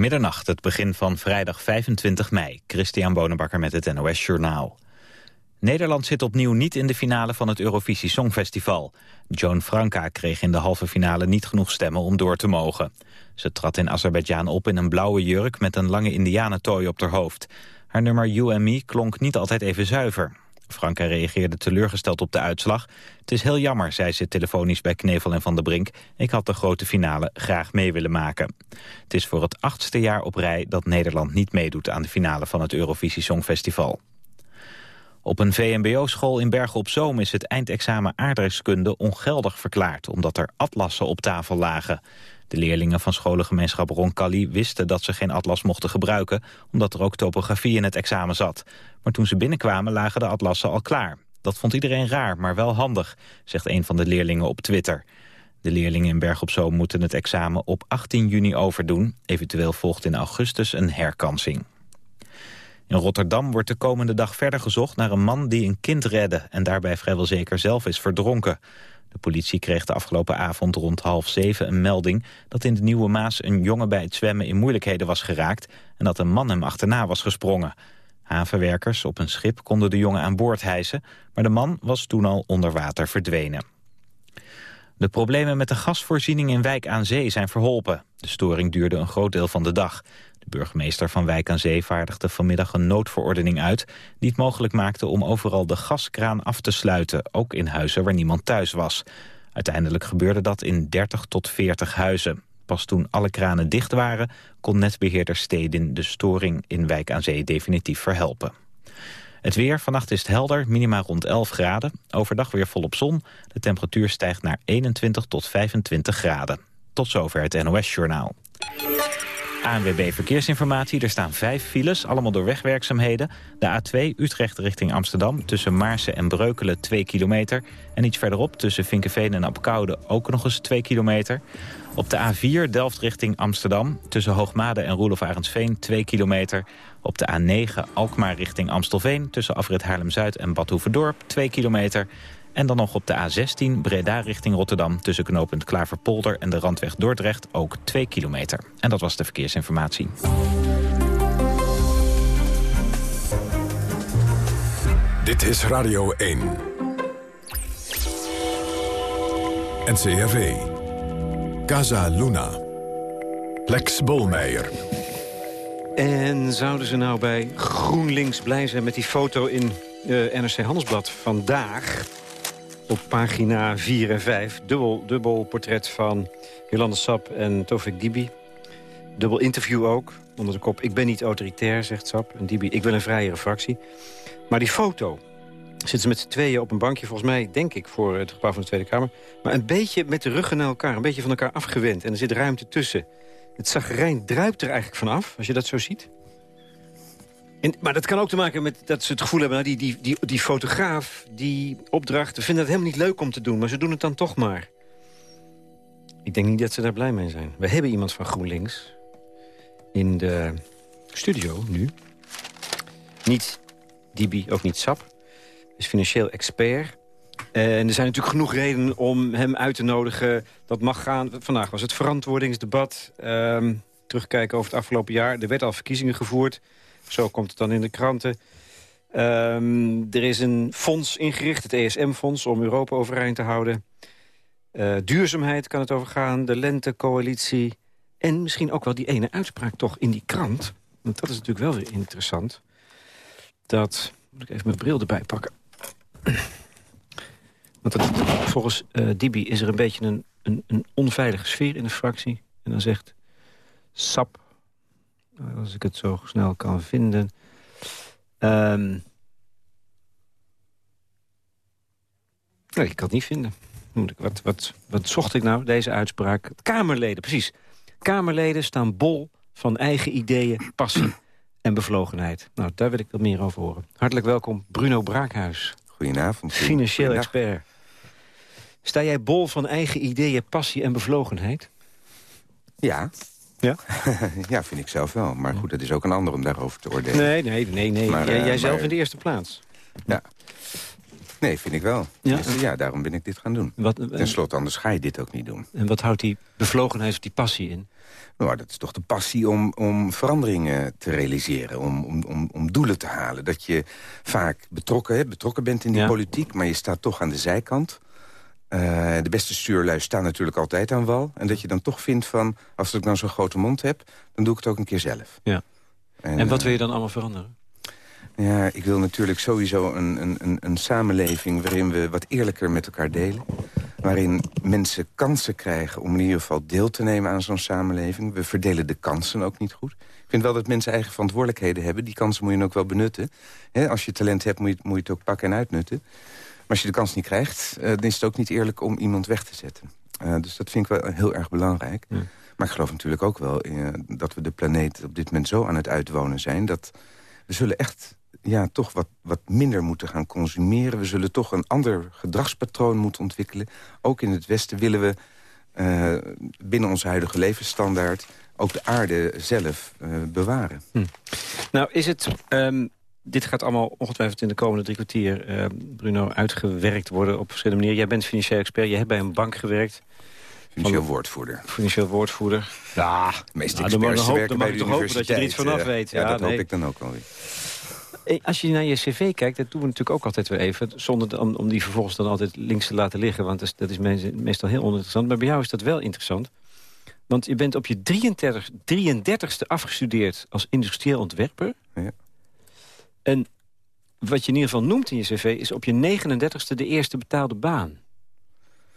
Middernacht, het begin van vrijdag 25 mei. Christian Bonenbakker met het NOS Journaal. Nederland zit opnieuw niet in de finale van het Eurovisie Songfestival. Joan Franka kreeg in de halve finale niet genoeg stemmen om door te mogen. Ze trad in Azerbeidzjan op in een blauwe jurk met een lange indianentooi op haar hoofd. Haar nummer You and Me klonk niet altijd even zuiver. Franka reageerde teleurgesteld op de uitslag. Het is heel jammer, zei ze telefonisch bij Knevel en Van der Brink. Ik had de grote finale graag mee willen maken. Het is voor het achtste jaar op rij dat Nederland niet meedoet aan de finale van het Eurovisie Songfestival. Op een VMBO-school in Bergen op Zoom is het eindexamen aardrijkskunde ongeldig verklaard, omdat er atlassen op tafel lagen. De leerlingen van scholengemeenschap Roncalli wisten dat ze geen atlas mochten gebruiken... omdat er ook topografie in het examen zat. Maar toen ze binnenkwamen lagen de atlassen al klaar. Dat vond iedereen raar, maar wel handig, zegt een van de leerlingen op Twitter. De leerlingen in Berg Zoom moeten het examen op 18 juni overdoen. Eventueel volgt in augustus een herkansing. In Rotterdam wordt de komende dag verder gezocht naar een man die een kind redde... en daarbij vrijwel zeker zelf is verdronken. De politie kreeg de afgelopen avond rond half zeven een melding... dat in de Nieuwe Maas een jongen bij het zwemmen in moeilijkheden was geraakt... en dat een man hem achterna was gesprongen. Havenwerkers op een schip konden de jongen aan boord hijsen... maar de man was toen al onder water verdwenen. De problemen met de gasvoorziening in Wijk aan Zee zijn verholpen. De storing duurde een groot deel van de dag. De burgemeester van Wijk aan Zee vaardigde vanmiddag een noodverordening uit... die het mogelijk maakte om overal de gaskraan af te sluiten... ook in huizen waar niemand thuis was. Uiteindelijk gebeurde dat in 30 tot 40 huizen. Pas toen alle kranen dicht waren... kon netbeheerder Stedin de storing in Wijk aan Zee definitief verhelpen. Het weer, vannacht is het helder, minima rond 11 graden. Overdag weer volop zon. De temperatuur stijgt naar 21 tot 25 graden. Tot zover het NOS-journaal. ANWB Verkeersinformatie. Er staan vijf files, allemaal door wegwerkzaamheden. De A2 Utrecht richting Amsterdam tussen Maarsen en Breukelen 2 kilometer. En iets verderop tussen Vinkenveen en Apkoude ook nog eens 2 kilometer. Op de A4 Delft richting Amsterdam tussen Hoogmade en Roelof Arendsveen 2 kilometer. Op de A9 Alkmaar richting Amstelveen tussen Afrit Haarlem-Zuid en Badhoevedorp 2 kilometer. En dan nog op de A16 Breda richting Rotterdam... tussen knooppunt Klaverpolder en de Randweg Dordrecht ook 2 kilometer. En dat was de verkeersinformatie. Dit is Radio 1. NCRV. Casa Luna. Lex Bolmeijer. En zouden ze nou bij GroenLinks blij zijn met die foto in uh, NRC Handelsblad vandaag? Op pagina 4 en 5. Dubbel, dubbel portret van Jolande Sap en Tofik Dibi. Dubbel interview ook, onder de kop... Ik ben niet autoritair, zegt Sap. En Dibi, ik wil een vrijere fractie. Maar die foto, zitten ze met z'n tweeën op een bankje... volgens mij, denk ik, voor het gebouw van de Tweede Kamer. Maar een beetje met de ruggen naar elkaar, een beetje van elkaar afgewend. En er zit ruimte tussen. Het zagrijn druipt er eigenlijk vanaf, als je dat zo ziet maar dat kan ook te maken met dat ze het gevoel hebben... Nou, die, die, die, die fotograaf, die opdrachten, vinden het helemaal niet leuk om te doen... maar ze doen het dan toch maar. Ik denk niet dat ze daar blij mee zijn. We hebben iemand van GroenLinks in de studio nu. Niet Dibi, ook niet Sap. Is financieel expert. En er zijn natuurlijk genoeg redenen om hem uit te nodigen. Dat mag gaan. Vandaag was het verantwoordingsdebat. Ehm, terugkijken over het afgelopen jaar. Er werd al verkiezingen gevoerd. Zo komt het dan in de kranten. Um, er is een fonds ingericht, het ESM-fonds, om Europa overeind te houden. Uh, duurzaamheid kan het over gaan, de lentecoalitie... en misschien ook wel die ene uitspraak toch in die krant. Want dat is natuurlijk wel weer interessant. Dat, moet ik even mijn bril erbij pakken. Want dat, volgens uh, Dibi is er een beetje een, een, een onveilige sfeer in de fractie. En dan zegt SAP, als ik het zo snel kan vinden. Um, nee, ik kan het niet vinden. Wat, wat, wat zocht ik nou, deze uitspraak? Kamerleden, precies. Kamerleden staan bol van eigen ideeën, passie en bevlogenheid. Nou, daar wil ik wat meer over horen. Hartelijk welkom, Bruno Braakhuis. Goedenavond. Financieel expert. Sta jij bol van eigen ideeën, passie en bevlogenheid? Ja, ja? ja, vind ik zelf wel. Maar goed, het is ook een ander om daarover te oordelen. Nee, nee, nee. nee. jij, uh, zelf in de eerste plaats. Ja. Nee, vind ik wel. Ja? Dus, ja, daarom ben ik dit gaan doen. Wat, Ten slotte, anders ga je dit ook niet doen. en wat houdt die bevlogenheid of die passie in? Nou, dat is toch de passie om, om veranderingen te realiseren. Om, om, om, om doelen te halen. Dat je vaak betrokken, hè, betrokken bent in die Ja. politiek... maar je staat toch aan de zijkant. Eh, de beste stuurlui staan natuurlijk altijd aan wal. En dat je dan toch vindt van... als ik nou zo'n grote mond heb, dan doe ik het ook een keer zelf. Ja. En wat eh, wil je dan allemaal veranderen? Ja, ik wil natuurlijk sowieso een, een, een, een samenleving... waarin we wat eerlijker met elkaar delen. Waarin mensen kansen krijgen om in ieder geval deel te nemen aan zo'n samenleving. We verdelen de kansen ook niet goed. Ik vind wel dat mensen eigen verantwoordelijkheden hebben. Die kansen moet je ook wel benutten. Als je talent hebt, moet je, moet je het ook pakken en uitnutten. Maar als je de kans niet krijgt, eh, dan is het ook niet eerlijk om iemand weg te zetten. Eh, dus dat vind ik wel heel erg belangrijk. Ja. Maar ik geloof natuurlijk ook wel eh, dat we de planeet op dit moment zo aan het uitwonen zijn... dat we zullen echt ja, toch wat, wat minder moeten gaan consumeren. We zullen toch een ander gedragspatroon moeten ontwikkelen. Ook in het Westen willen we binnen onze huidige levensstandaard... ook de aarde zelf bewaren. Nou, is het... ehm, dit gaat allemaal ongetwijfeld in de komende drie kwartier, eh, Bruno, uitgewerkt worden op verschillende manieren. Jij bent financieel expert, je hebt bij een bank gewerkt, Financieel woordvoerder. financieel woordvoerder. Ja, De meeste Nou, dan experts werken dan bij de ik toch hopen dat je er iets vanaf weet. Ja, Ja, dat nee. hoop ik dan ook wel weer. Eh, Als je naar je cv kijkt, dat doen we natuurlijk ook altijd weer even... zonder de- om, om die vervolgens dan altijd links te laten liggen... want dat is, dat is me- meestal heel oninteressant. Maar bij jou is dat wel interessant. Want je bent op je 33, 33ste afgestudeerd als industrieel ontwerper. Ja. En wat je in ieder geval noemt in je cv... is op je 39ste de eerste betaalde baan.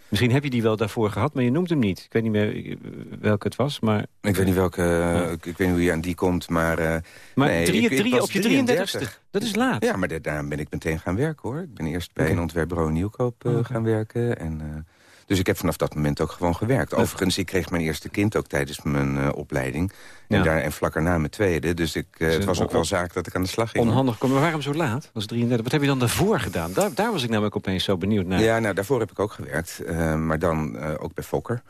Misschien heb je die wel daarvoor gehad, maar je noemt hem niet. Ik weet niet meer eh, welke het was, maar... Ik weet niet welke, eh, ik, ik weet niet hoe je aan die komt, maar... eh, Maar nee, drie, ik- op je 33. 33ste, dat is laat. Ja, maar da- daarom ben ik meteen gaan werken, hoor. Ik ben eerst bij Oké. een ontwerpbureau Nieuwkoop oké. gaan werken. En, dus ik heb vanaf dat moment ook gewoon gewerkt. Overigens, ik kreeg mijn eerste kind ook tijdens mijn eh, opleiding. En, Ja. daar, en vlak erna mijn tweede. Dus ik, eh, Dus het was ook wel zaak dat ik aan de slag ging. Onhandig. Maar waarom zo laat? Was 33. Wat heb je dan daarvoor gedaan? Daar, daar was ik namelijk opeens zo benieuwd naar. Ja, nou, daarvoor heb ik ook gewerkt. eh, maar dan ook bij Fokker.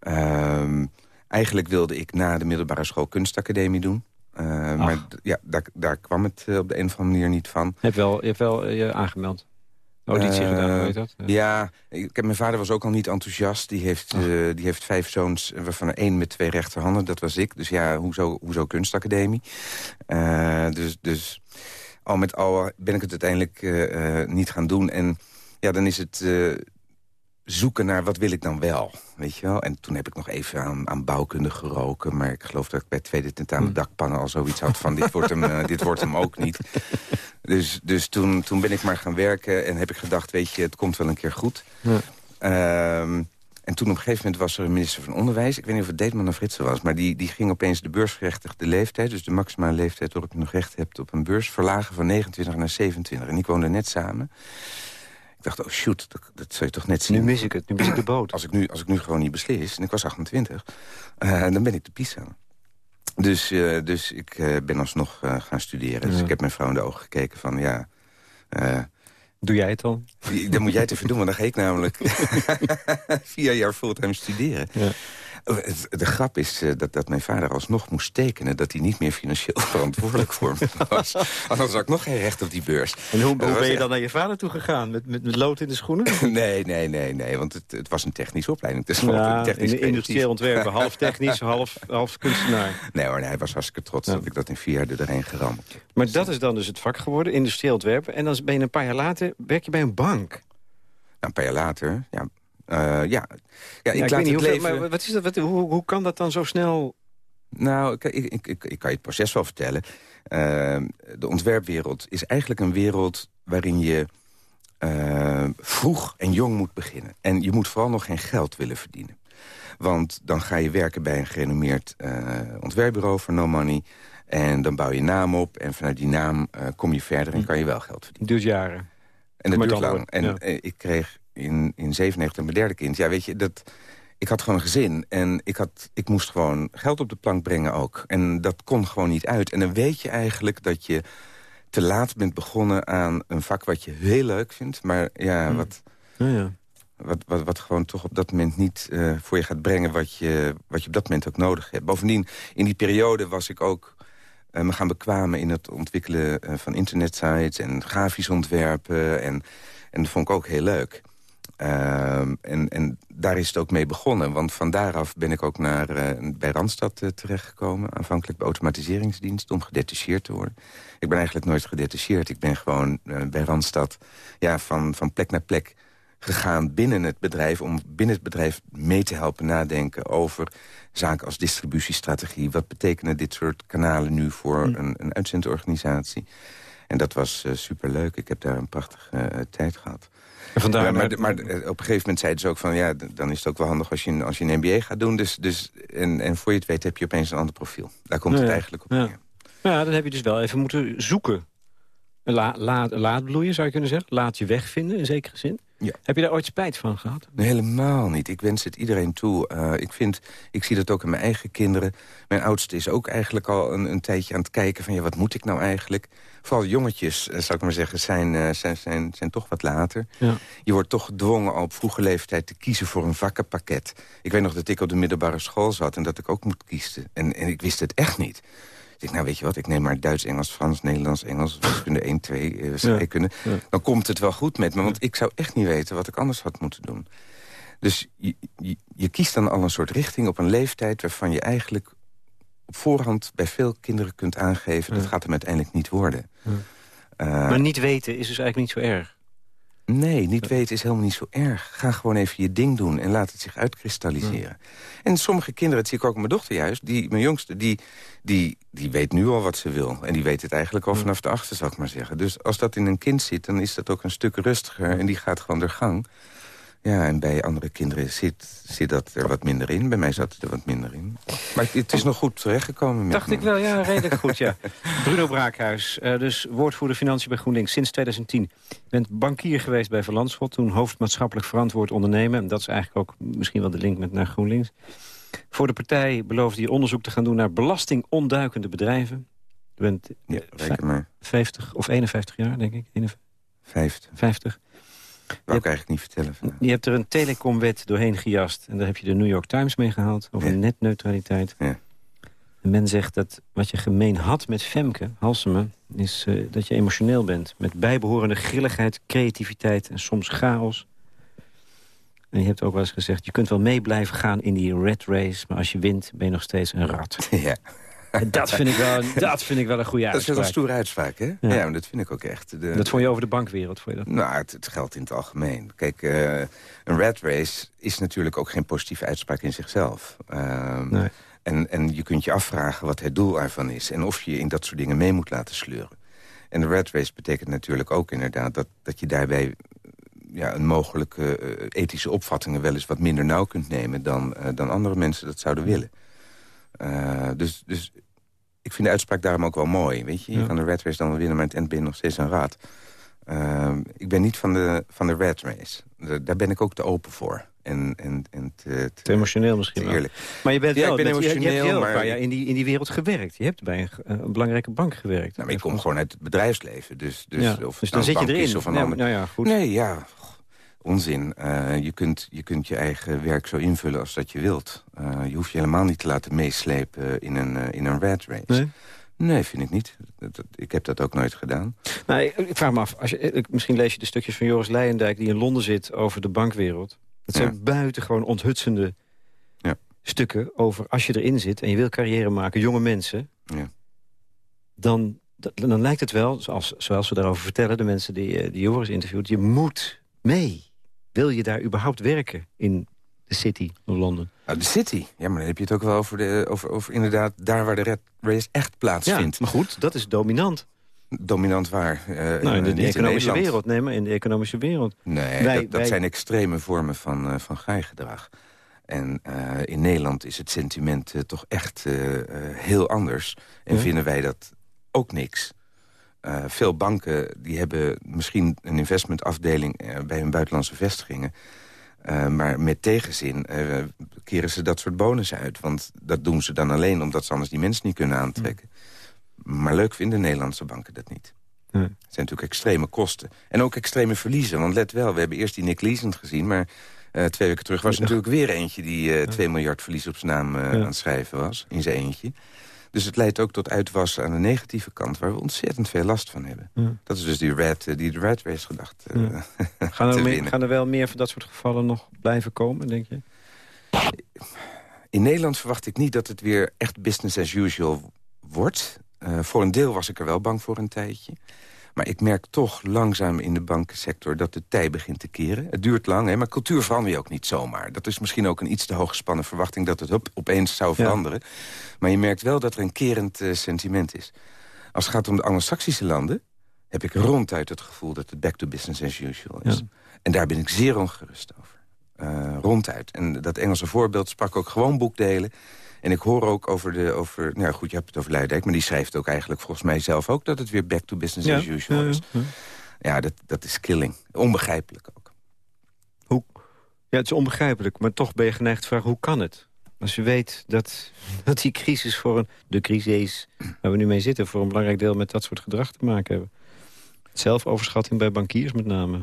Ehm, eigenlijk wilde ik na de middelbare school kunstacademie doen. Maar ja, daar, daar kwam het op de een of andere manier niet van. Je hebt wel, je hebt wel je aangemeld. Auditie Eh, gedaan, hoe heet dat? Ja, ik heb, mijn vader was ook al niet enthousiast. Die heeft, Ach. eh, die heeft vijf zoons, eh, waarvan één met twee rechterhanden. Dat was ik. Dus ja, hoezo, hoezo kunstacademie? Eh, dus, dus al met al ben ik het uiteindelijk eh, eh, niet gaan doen. En ja, dan is het eh, zoeken naar wat wil ik dan wel, weet je wel. En toen heb ik nog even aan, aan bouwkunde geroken. Maar ik geloof dat ik bij tweede tentamen Hm. dakpannen al zoiets had van... dit wordt hem, eh, dit wordt hem ook niet. Dus, dus toen, toen ben ik maar gaan werken en heb ik gedacht... weet je, het komt wel een keer goed. Ja. Ehm, en toen op een gegeven moment was er een minister van Onderwijs... ik weet niet of het Deetman of Fritsen was... maar die, die ging opeens de beursgerechtigde leeftijd... dus de maximale leeftijd waarop je nog recht hebt op een beurs... verlagen van 29 naar 27. En ik woonde net samen. Ik dacht, oh shoot, dat, dat zou je toch net zien. Nu mis ik het. Nu mis ik de boot. Als ik nu, als ik nu gewoon niet beslis, en ik was 28, eh, dan ben ik de pisa. Dus, eh, dus ik eh, ben alsnog gaan studeren. Dus ik heb mijn vrouw in de ogen gekeken van, ja... Doe jij het dan? dan moet jij het even doen, want dan ga ik namelijk vier jaar fulltime studeren. Ja. De grap is eh, dat, dat mijn vader alsnog moest tekenen... dat hij niet meer financieel verantwoordelijk voor me was. Anders had ik nog geen recht op die beurs. En hoe, ben je echt- dan naar je vader toe gegaan? Met, met, met lood in de schoenen? Nee, nee, nee, nee, want het, het was een technische opleiding. Het is gewoon Ja, een technisch in industrieel ontwerpen. Half technisch, half, half kunstenaar. Nee hoor, nee, hij was hartstikke trots Ja. dat ik dat in vier jaar er doorheen geramd. Maar dat is dan dus het vak geworden, industrieel ontwerpen. En dan ben je een paar jaar later, werk je bij een bank. Nou, een paar jaar later, ja... eh, ja. ja, ik Ja, laat weet niet hoeveel, leven... maar wat is dat, wat, hoe, hoe kan dat dan zo snel? Nou, ik, ik, ik, ik, ik kan je het proces wel vertellen. Eh, de ontwerpwereld is eigenlijk een wereld waarin je eh, vroeg en jong moet beginnen. En je moet vooral nog geen geld willen verdienen. Want dan ga je werken bij een gerenommeerd eh, ontwerpbureau voor no money. En dan bouw je naam op. En vanuit die naam kom je verder en kan je wel geld verdienen. Het duurt jaren. En dat duurt lang. En ja. ik kreeg in, in 97 mijn derde kind. Ja, weet je, dat, ik had gewoon een gezin. En ik, had, ik moest gewoon geld op de plank brengen ook. En dat kon gewoon niet uit. En dan weet je eigenlijk dat je te laat bent begonnen aan een vak wat je heel leuk vindt. Maar ja, Hmm. wat, Ja, ja. wat, wat, wat gewoon toch op dat moment niet eh, voor je gaat brengen... Wat je, wat je op dat moment ook nodig hebt. Bovendien, in die periode was ik ook eh, me gaan bekwamen... in het ontwikkelen eh, van internetsites en grafisch ontwerpen... en en En dat vond ik ook heel leuk. Ehm, en, en daar is het ook mee begonnen. Want van daaraf ben ik ook naar, uh, bij Randstad uh, terechtgekomen. Aanvankelijk bij automatiseringsdienst om gedetacheerd te worden. Ik ben eigenlijk nooit gedetacheerd. Ik ben gewoon uh, bij Randstad ja, van, van plek naar plek gegaan binnen het bedrijf... om binnen het bedrijf mee te helpen nadenken over zaken als distributiestrategie. Wat betekenen dit soort kanalen nu voor mm. een, een uitzendorganisatie? En dat was superleuk. Ik heb daar een prachtige tijd gehad. Vandaar maar, maar, maar, op een gegeven moment zeiden ze ook van... ja, dan is het ook wel handig als je, als je een MBA gaat doen. Dus, dus, en, en voor je het weet heb je opeens een ander profiel. Daar komt het eigenlijk op ja. Ja, dan heb je dus wel even moeten zoeken. La, laat, laat bloeien, zou je kunnen zeggen. Laat je wegvinden, in zekere zin. Ja. Heb je daar ooit spijt van gehad? Nee, helemaal niet. Ik wens het iedereen toe. Uh, ik, vind, ik zie dat ook in mijn eigen kinderen. Mijn oudste is ook eigenlijk al een, een tijdje aan het kijken van... ja, wat moet ik nou eigenlijk? Vooral jongetjes, uh, zou ik maar zeggen, zijn, uh, zijn, zijn, zijn toch wat later. Ja. Je wordt toch gedwongen al op vroege leeftijd te kiezen voor een vakkenpakket. Ik weet nog dat ik op de middelbare school zat en dat ik ook moet kiezen. En, en ik wist het echt niet. Ik denk, nou weet je wat, ik neem maar Duits, Engels, Frans, Nederlands, Engels... wiskunde 1, 2, uh, scheikunde. Ja, ja. Dan komt het wel goed met me, want ik zou echt niet weten wat ik anders had moeten doen. Dus je, je, je kiest dan al een soort richting op een leeftijd... waarvan je eigenlijk op voorhand bij veel kinderen kunt aangeven... dat gaat hem uiteindelijk niet worden. Uh, maar niet weten is dus eigenlijk niet zo erg? Nee, niet weten is helemaal niet zo erg. Ga gewoon even je ding doen en laat het zich uitkristalliseren. Ja. En sommige kinderen, dat zie ik ook mijn dochter juist... Die, mijn jongste, die, die, die weet nu al wat ze wil. En die weet het eigenlijk al vanaf de achter, zou ik maar zeggen. Dus als dat in een kind zit, dan is dat ook een stuk rustiger... en die gaat gewoon door gang. Ja, en bij andere kinderen zit, zit dat er wat minder in. Bij mij zat het er wat minder in. Maar het is nog goed terechtgekomen. Dacht ik wel, ja, redelijk goed, ja. Bruno Braakhuis, uh, dus woordvoerder Financiën bij GroenLinks sinds 2010. Je bent bankier geweest bij Verlandschot, toen hoofdmaatschappelijk verantwoord ondernemen. En dat is eigenlijk ook misschien wel de link met naar GroenLinks. Voor de partij beloofde je onderzoek te gaan doen naar belastingonduikende bedrijven. Je bent ja, maar. 50 of 51 jaar, denk ik. 50. 50. Wou ik eigenlijk niet vertellen. Je hebt er een telecomwet doorheen gejast. En daar heb je de New York Times mee gehaald. Over ja. netneutraliteit. Ja. En men zegt dat wat je gemeen had met Femke, Halsema... is uh, dat je emotioneel bent. Met bijbehorende grilligheid, creativiteit en soms chaos. En je hebt ook wel eens gezegd... je kunt wel mee blijven gaan in die red race... maar als je wint ben je nog steeds een rat. Ja. Dat vind, ik wel, dat vind ik wel een goede uitspraak. Dat is wel een stoere uitspraak, hè? Ja, ja maar dat vind ik ook echt. De, dat vond je over de bankwereld, vond je dat? Nou, het, het geldt in het algemeen. Kijk, uh, een red race is natuurlijk ook geen positieve uitspraak in zichzelf. Um, nee. en, en je kunt je afvragen wat het doel ervan is... en of je in dat soort dingen mee moet laten sleuren. En de red race betekent natuurlijk ook inderdaad... dat, dat je daarbij ja, een mogelijke uh, ethische opvattingen wel eens wat minder nauw kunt nemen... dan, uh, dan andere mensen dat zouden willen. Uh, dus, dus ik vind de uitspraak daarom ook wel mooi. Weet je, je ja. kan de red race dan wel winnen, maar het eind ben je nog steeds een raad. Uh, ik ben niet van de, van de red race. De, daar ben ik ook te open voor. En, en, en te, te, te emotioneel misschien te eerlijk. Maar je bent ja, wel, ik ben emotioneel, je, je hebt heel maar... ja, in, die, in die wereld gewerkt. Je hebt bij een, een belangrijke bank gewerkt. Nou, maar ik kom gewoon uit het bedrijfsleven. Dus, dus, ja, of dus dan zit je erin. Of een ja, ander... nou ja, goed. Nee, ja, onzin. Uh, je, kunt, je kunt je eigen werk zo invullen als dat je wilt. Uh, je hoeft je helemaal niet te laten meeslepen in een, uh, in een rat race. Nee? Nee, vind ik niet. Dat, ik heb dat ook nooit gedaan. Nou, ik, ik vraag me af, als je, misschien lees je de stukjes van Joris Leijendijk... die in Londen zit over de bankwereld. Dat zijn ja. buitengewoon onthutsende ja. stukken over als je erin zit... en je wil carrière maken, jonge mensen... Ja. Dan, dan lijkt het wel, zoals, zoals we daarover vertellen... de mensen die, die Joris interviewt, je moet mee. Wil je daar überhaupt werken in de city of Londen? Nou, de city. Ja, maar dan heb je het ook wel over, de, over, over inderdaad daar waar de red race echt plaatsvindt. Ja, maar goed, dat is dominant. Dominant waar? Uh, nou, in de, de economische in wereld, nee, maar in de economische wereld. Nee, wij, dat, dat wij... zijn extreme vormen van, uh, van gedrag. En uh, in Nederland is het sentiment toch echt heel anders. En ja. vinden wij dat ook niks. Uh, veel banken die hebben misschien een investmentafdeling uh, bij hun buitenlandse vestigingen. Uh, maar met tegenzin keren ze dat soort bonussen uit. Want dat doen ze dan alleen omdat ze anders die mensen niet kunnen aantrekken. Mm. Maar leuk vinden Nederlandse banken dat niet. Mm. Het zijn natuurlijk extreme kosten. En ook extreme verliezen. Want let wel, we hebben eerst die Nick Leeson gezien... maar twee weken terug was er natuurlijk weer eentje... die uh, 2 miljard verlies op zijn naam aan het schrijven was, in zijn eentje. Dus het leidt ook tot uitwassen aan de negatieve kant... waar we ontzettend veel last van hebben. Dat is dus die, red, die de red race gedacht gaan, er meer, gaan er wel meer van dat soort gevallen nog blijven komen, denk je? In Nederland verwacht ik niet dat het weer echt business as usual wordt. Uh, voor een deel was ik er wel bang voor een tijdje. Maar ik merk toch langzaam in de bankensector dat de tij begint te keren. Het duurt lang, hè, maar cultuur verander je ook niet zomaar. Dat is misschien ook een iets te hooggespannen verwachting... dat het op, opeens zou veranderen. Maar je merkt wel dat er een kerend uh, sentiment is. Als het gaat om de anglo-saxische landen... heb ik ronduit het gevoel dat het back to business as usual is. En daar ben ik zeer ongerust over. Uh, ronduit. En dat Engelse voorbeeld sprak ook gewoon boekdelen. En ik hoor ook over de... Over, nou goed, je hebt het over Leidijk, maar die schrijft ook eigenlijk volgens mij zelf ook... dat het weer back to business as usual is. Ja, ja, dat, dat is killing. Onbegrijpelijk ook. Hoe? Ja, het is onbegrijpelijk, maar toch ben je geneigd te vragen... hoe kan het? Als je weet dat, dat die crisis voor een... de crisis waar we nu mee zitten... voor een belangrijk deel met dat soort gedrag te maken hebben. Zelfoverschatting bij bankiers met name.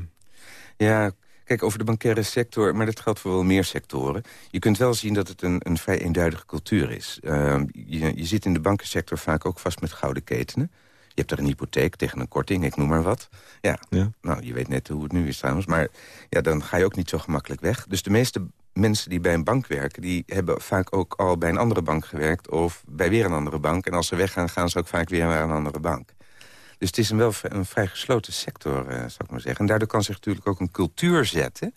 Ja, Kijk, over de bankaire sector, maar dat geldt voor wel meer sectoren. Je kunt wel zien dat het een, een vrij eenduidige cultuur is. Uh, je, je zit in de bankensector vaak ook vast met gouden ketenen. Je hebt er een hypotheek tegen een korting, ik noem maar wat. Ja, ja, nou, je weet net hoe het nu is trouwens. Maar ja, dan ga je ook niet zo gemakkelijk weg. Dus de meeste mensen die bij een bank werken... die hebben vaak ook al bij een andere bank gewerkt... of bij weer een andere bank. En als ze weggaan, gaan ze ook vaak weer naar een andere bank. Dus het is een wel een vrij gesloten sector, uh, zou ik maar zeggen. En daardoor kan zich natuurlijk ook een cultuur zetten...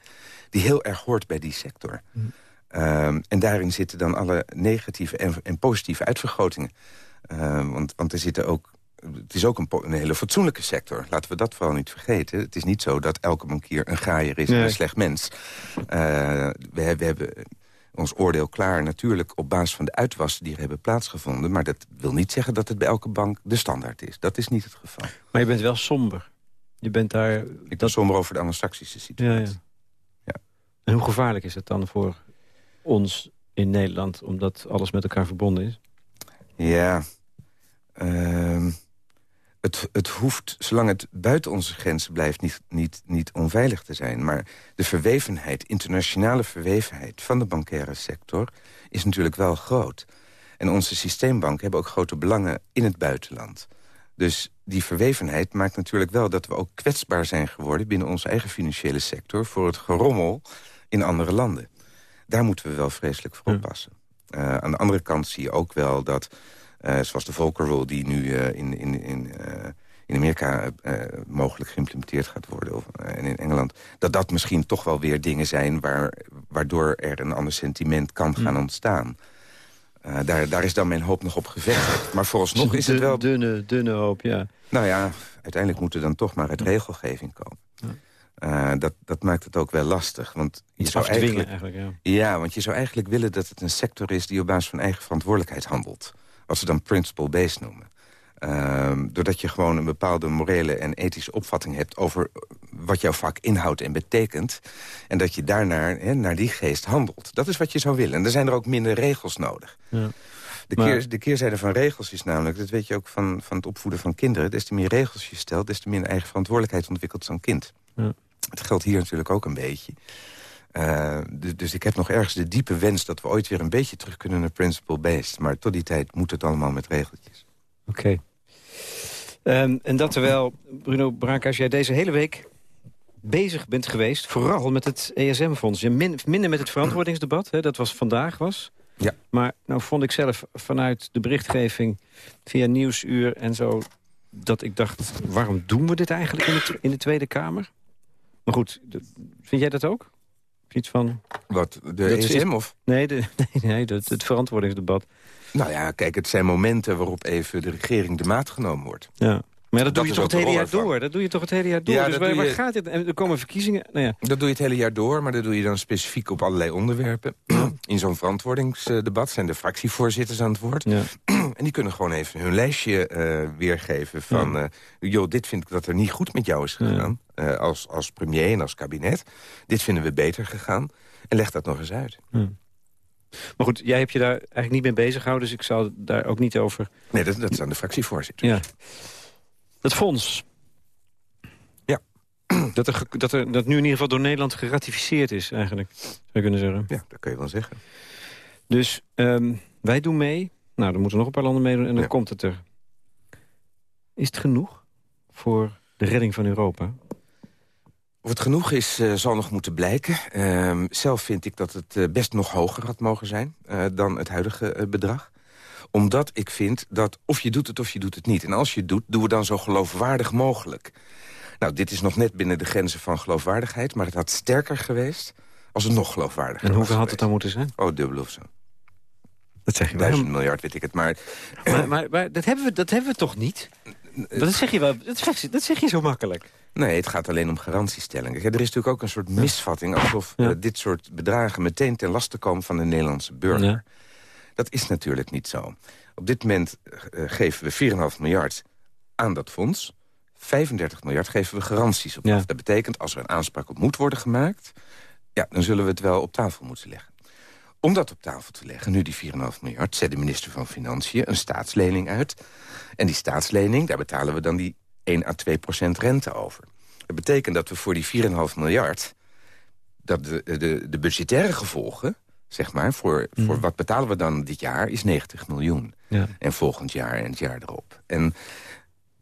die heel erg hoort bij die sector. Mm. Um, en daarin zitten dan alle negatieve en, en positieve uitvergrotingen. Um, want, want er zitten ook het is ook een, een, hele fatsoenlijke sector. Laten we dat vooral niet vergeten. Het is niet zo dat elke bankier een graaier is en een slecht mens. Uh, we, we, hebben ons oordeel klaar natuurlijk op basis van de uitwassen die er hebben plaatsgevonden. Maar dat wil niet zeggen dat het bij elke bank de standaard is. Dat is niet het geval. Maar je bent wel somber. Je bent daar... Ik ben somber over de anglo-saxische situatie. Ja, ja. ja, En hoe gevaarlijk is het dan voor ons in Nederland... omdat alles met elkaar verbonden is? Ja, uh, het, het hoeft, zolang het buiten onze grenzen blijft, niet, niet, niet onveilig te zijn. Maar de verwevenheid, internationale verwevenheid van de bankaire sector... is natuurlijk wel groot. En onze systeembanken hebben ook grote belangen in het buitenland. Dus die verwevenheid maakt natuurlijk wel dat we ook kwetsbaar zijn geworden... binnen onze eigen financiële sector voor het gerommel in andere landen. Daar moeten we wel vreselijk voor oppassen. Uh, aan de andere kant zie je ook wel dat zoals de Volcker Rule die nu uh, in, in, in, uh, in Amerika mogelijk geïmplementeerd gaat worden. Of, en in Engeland. Dat dat misschien toch wel weer dingen zijn waar, waardoor er een ander sentiment kan gaan hmm. ontstaan. daar, daar is dan mijn hoop nog op gevestigd. Maar vooralsnog is het wel... Dunne, dunne hoop, ja. Nou ja, uiteindelijk moet er dan toch maar uit regelgeving komen. Uh, dat, dat maakt het ook wel lastig. Want je zou eigenlijk, eigenlijk ja. ja. want je zou eigenlijk willen dat het een sector is... die op basis van eigen verantwoordelijkheid handelt wat ze dan principle-based noemen. Um, doordat je gewoon een bepaalde morele en ethische opvatting hebt... over wat jouw vak inhoudt en betekent. En dat je daarnaar, naar die geest handelt. Dat is wat je zou willen. En er zijn er ook minder regels nodig. Ja. De, keer, de keerzijde van regels is namelijk... dat weet je ook van, van het opvoeden van kinderen... des te meer regels je stelt, des te minder eigen verantwoordelijkheid ontwikkelt zo'n kind. Ja. Het geldt hier natuurlijk ook een beetje. Uh, dus ik heb nog ergens de diepe wens dat we ooit weer een beetje terug kunnen naar principle-based. Maar tot die tijd moet het allemaal met regeltjes. Oké. Um, en dat terwijl, Bruno Braak, als jij deze hele week bezig bent geweest... vooral met het ESM-fonds. Min, minder met het verantwoordingsdebat, hè, dat was vandaag was. Ja. Maar nou vond ik zelf vanuit de berichtgeving via Nieuwsuur en zo... dat ik dacht, waarom doen we dit eigenlijk in de, in de Tweede Kamer? Maar goed, vind jij dat ook? Iets van... Wat, de ESM of? Nee, de, nee, nee het, het verantwoordingsdebat. Nou ja, kijk, het zijn momenten waarop even de regering de maat genomen wordt. Ja. Maar dat, doe je toch het hele jaar door? Dat doe je toch het hele jaar door? Ja, dus waar, waar gaat dit? En er komen verkiezingen. Nou ja. Dat doe je het hele jaar door, maar dat doe je dan specifiek op allerlei onderwerpen. In zo'n verantwoordingsdebat zijn de fractievoorzitters aan het woord. Ja. En die kunnen gewoon even hun lijstje uh, weergeven van... Ja. Uh, joh, dit vind ik dat er niet goed met jou is gegaan. Uh, als, als premier en als kabinet. Dit vinden we beter gegaan. En leg dat nog eens uit. Maar goed, jij hebt je daar eigenlijk niet mee bezig gehouden... dus ik zal daar ook niet over... Nee, dat, dat is aan de fractievoorzitter. Ja. Het fonds. Ja. Dat, er, dat, er, dat nu in ieder geval door Nederland geratificeerd is, eigenlijk. Zou je kunnen zeggen. Ja, dat kun je wel zeggen. Dus ehm, wij doen mee. Nou, dan moeten nog een paar landen meedoen en dan Ja. komt het er. Is het genoeg voor de redding van Europa? Of het genoeg is, eh, zal nog moeten blijken. Ehm, zelf vind ik dat het eh, best nog hoger had mogen zijn eh, dan het huidige bedrag. Omdat ik vind dat of je doet het of je doet het niet. En als je het doet, doen we dan zo geloofwaardig mogelijk. Nou, dit is nog net binnen de grenzen van geloofwaardigheid... maar het had sterker geweest als het nog geloofwaardiger En was hoeveel had het dan moeten zijn? Oh, dubbel of zo. Dat zeg je Duizend miljard, weet ik het. Maar Maar, maar, maar dat, hebben we, dat hebben we toch niet? Dat zeg je wel. Dat zeg, je- dat zeg je zo makkelijk. Nee, het gaat alleen om garantiestellingen. Er is natuurlijk ook een soort misvatting... alsof Ja. eh, dit soort bedragen meteen ten laste komen van de Nederlandse burger. Ja. Dat is natuurlijk niet zo. Op dit moment eh, geven we 4,5 miljard aan dat fonds. 35 miljard geven we garanties op. Ja. Dat betekent, als er een aanspraak op moet worden gemaakt... Ja, dan zullen we het wel op tafel moeten leggen. Om dat op tafel te leggen, nu die 4,5 miljard... zet de minister van Financiën een staatslening uit. En die staatslening, daar betalen we dan die 1 à 2 procent rente over. Dat betekent dat we voor die 4,5 miljard... dat de, de, de budgettaire gevolgen, zeg maar... Voor, voor wat betalen we dan dit jaar, is 90 miljoen. Ja. En volgend jaar en het jaar erop. En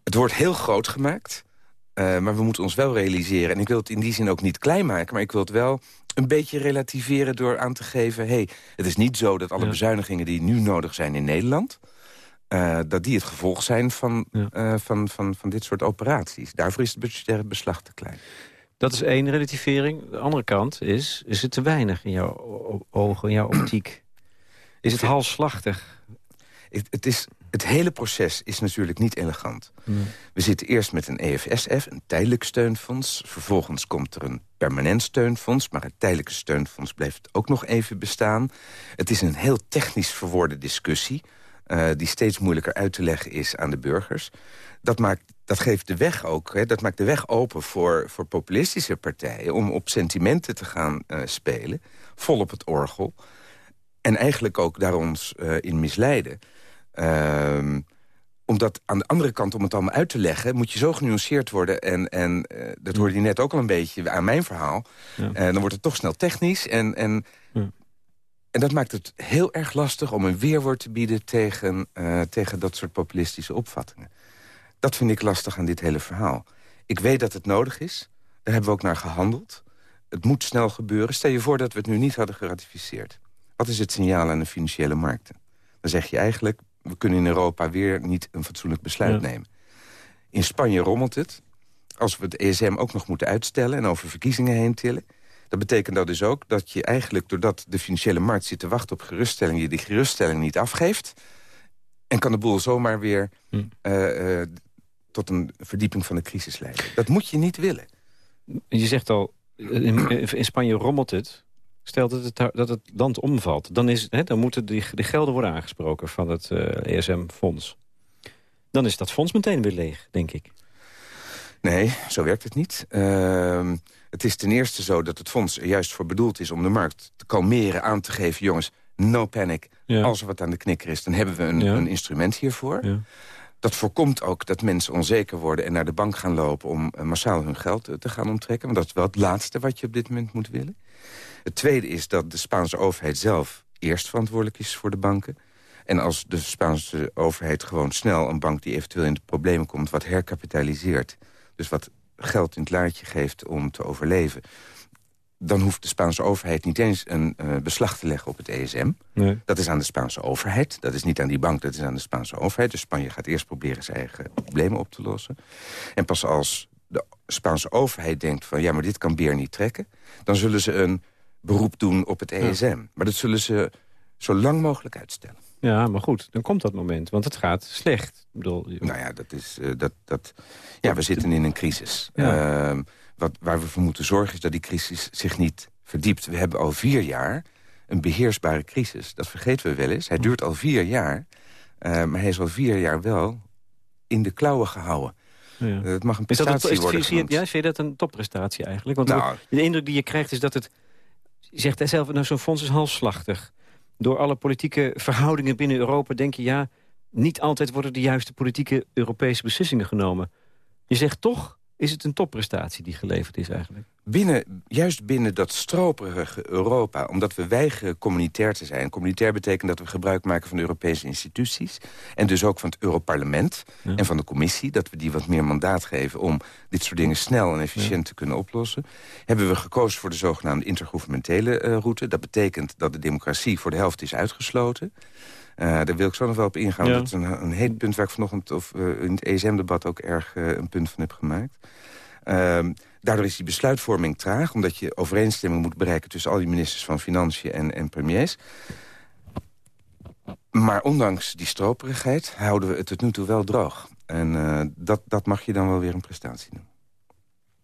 het wordt heel groot gemaakt... eh, maar we moeten ons wel realiseren... en ik wil het in die zin ook niet klein maken... maar ik wil het wel een beetje relativeren door aan te geven... hey, het is niet zo dat alle Ja. bezuinigingen die nu nodig zijn in Nederland... eh, dat die het gevolg zijn van, Ja. eh, van, van, van dit soort operaties. Daarvoor is het budgettaire beslag te klein. Dat is één relativering. De andere kant is, is het te weinig in jouw ogen, in jouw optiek? Is het halsslachtig? Het, het, is, het hele proces is natuurlijk niet elegant. We zitten eerst met een EFSF, een tijdelijk steunfonds. Vervolgens komt er een permanent steunfonds. Maar het tijdelijke steunfonds blijft ook nog even bestaan. Het is een heel technisch verwoorde discussie... eh, die steeds moeilijker uit te leggen is aan de burgers. Dat, maakt, dat geeft de weg ook, hè, dat maakt de weg open voor, voor populistische partijen... om op sentimenten te gaan eh, spelen, vol op het orgel. En eigenlijk ook daar ons eh, in misleiden. Ehm, omdat aan de andere kant, om het allemaal uit te leggen... moet je zo genuanceerd worden. En, en dat hoorde je net ook al een beetje aan mijn verhaal. Ja. En dan wordt het toch snel technisch. En, en. En dat maakt het heel erg lastig om een weerwoord te bieden... tegen, eh, tegen dat soort populistische opvattingen. Dat vind ik lastig aan dit hele verhaal. Ik weet dat het nodig is. Daar hebben we ook naar gehandeld. Het moet snel gebeuren. Stel je voor dat we het nu niet hadden geratificeerd. Wat is het signaal aan de financiële markten? Dan zeg je eigenlijk, we kunnen in Europa weer niet een fatsoenlijk besluit Ja. nemen. In Spanje rommelt het. Als we het ESM ook nog moeten uitstellen en over verkiezingen heen tillen... dat betekent dat dus ook dat je eigenlijk, doordat de financiële markt zit te wachten op geruststelling... je die geruststelling niet afgeeft... en kan de boel zomaar weer Hm. eh, eh, tot een verdieping van de crisis leiden. Dat moet je niet willen. Je zegt al, in, in Spanje rommelt het. Stel dat het, dat het land omvalt. Dan, is, hè, dan moeten die, de gelden worden aangesproken van het eh, ESM-fonds. Dan is dat fonds meteen weer leeg, denk ik. Nee, zo werkt het niet. Ehm, het is ten eerste zo dat het fonds er juist voor bedoeld is... om de markt te kalmeren, aan te geven... jongens, no panic. Ja. Als er wat aan de knikker is, dan hebben we een, Ja. een instrument hiervoor. Ja. Dat voorkomt ook dat mensen onzeker worden... en naar de bank gaan lopen om eh, massaal hun geld eh, te gaan omtrekken. Want dat is wel het laatste wat je op dit moment moet willen. Het tweede is dat de Spaanse overheid zelf eerst verantwoordelijk is voor de banken. En als de Spaanse overheid gewoon snel een bank die eventueel in de problemen komt... wat herkapitaliseert, dus wat geld in het laadje geeft om te overleven... dan hoeft de Spaanse overheid niet eens een eh, beslag te leggen op het ESM. Nee. Dat is aan de Spaanse overheid. Dat is niet aan die bank, dat is aan de Spaanse overheid. Dus Spanje gaat eerst proberen zijn eigen problemen op te lossen. En pas als de Spaanse overheid denkt van... ja, maar dit kan Beer niet trekken... dan zullen ze een beroep doen op het ESM. Maar dat zullen ze zo lang mogelijk uitstellen. Ja, maar goed, dan komt dat moment. Want het gaat slecht. Ik bedoel, Nou ja, dat is, eh, dat, dat, ja we zitten in een crisis. Ja. Ehm, wat, waar we voor moeten zorgen is dat die crisis zich niet verdiept. We hebben al vier jaar een beheersbare crisis. Dat vergeten we wel eens. Hij duurt al vier jaar. eh, maar hij is al vier jaar wel in de klauwen gehouden. ja. Eh, Het mag een Is dat prestatie is, genoemd. ja, vind je dat een topprestatie eigenlijk? Want Nou. de indruk die je krijgt is dat het... Je zegt hij zelf, nou, zo'n fonds is halfslachtig. Door alle politieke verhoudingen binnen Europa denk je... ja, niet altijd worden de juiste politieke Europese beslissingen genomen. Je zegt toch, Is het een topprestatie die geleverd is eigenlijk? Binnen, juist binnen dat stroperige Europa, omdat we weigeren communitair te zijn. Communitair betekent dat we gebruik maken van de Europese instituties. En dus ook van het Europarlement en van de commissie. Dat we die wat meer mandaat geven om dit soort dingen snel en efficiënt te kunnen oplossen. Hebben we gekozen voor de zogenaamde intergouvernementele uh, route. Dat betekent dat de democratie voor de helft is uitgesloten. Uh, daar wil ik zo nog wel op ingaan. Dat is een, een heet punt waar ik vanochtend of, uh, in het ESM-debat ook erg uh, een punt van heb gemaakt. Ehm, daardoor is die besluitvorming traag, omdat je overeenstemming moet bereiken... tussen al die ministers van Financiën en, en premiers. Maar ondanks die stroperigheid houden we het tot nu toe wel droog. En dat, dat mag je dan wel weer een prestatie doen.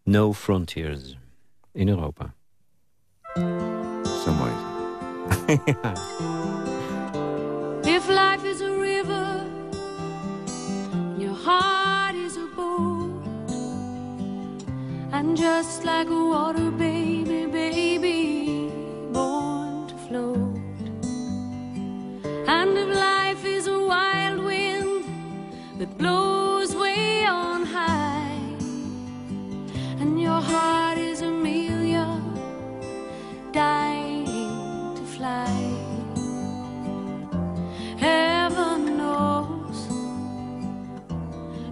No frontiers in Europa. Zo mooi. ja. heart is a boat, and just like a water baby, baby, born to float. And if life is a wild wind that blows way on high, and your heart is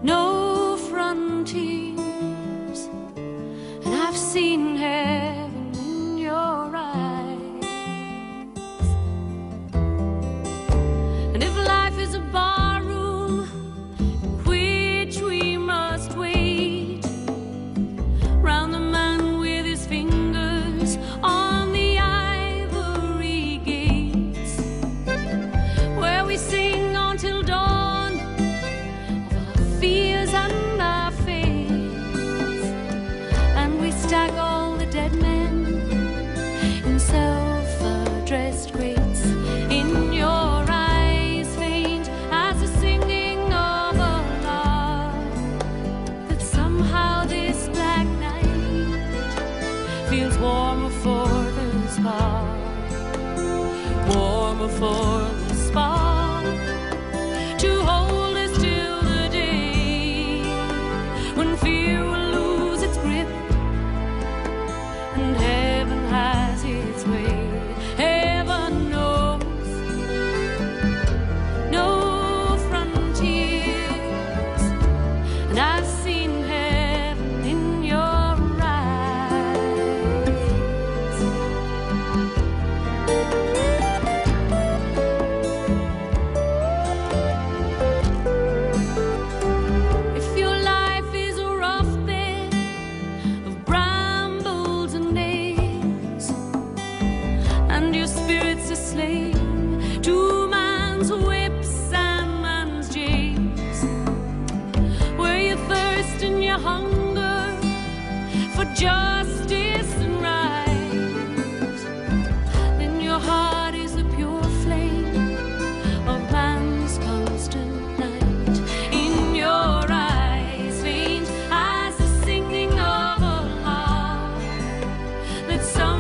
no frontiers, and I've seen heaven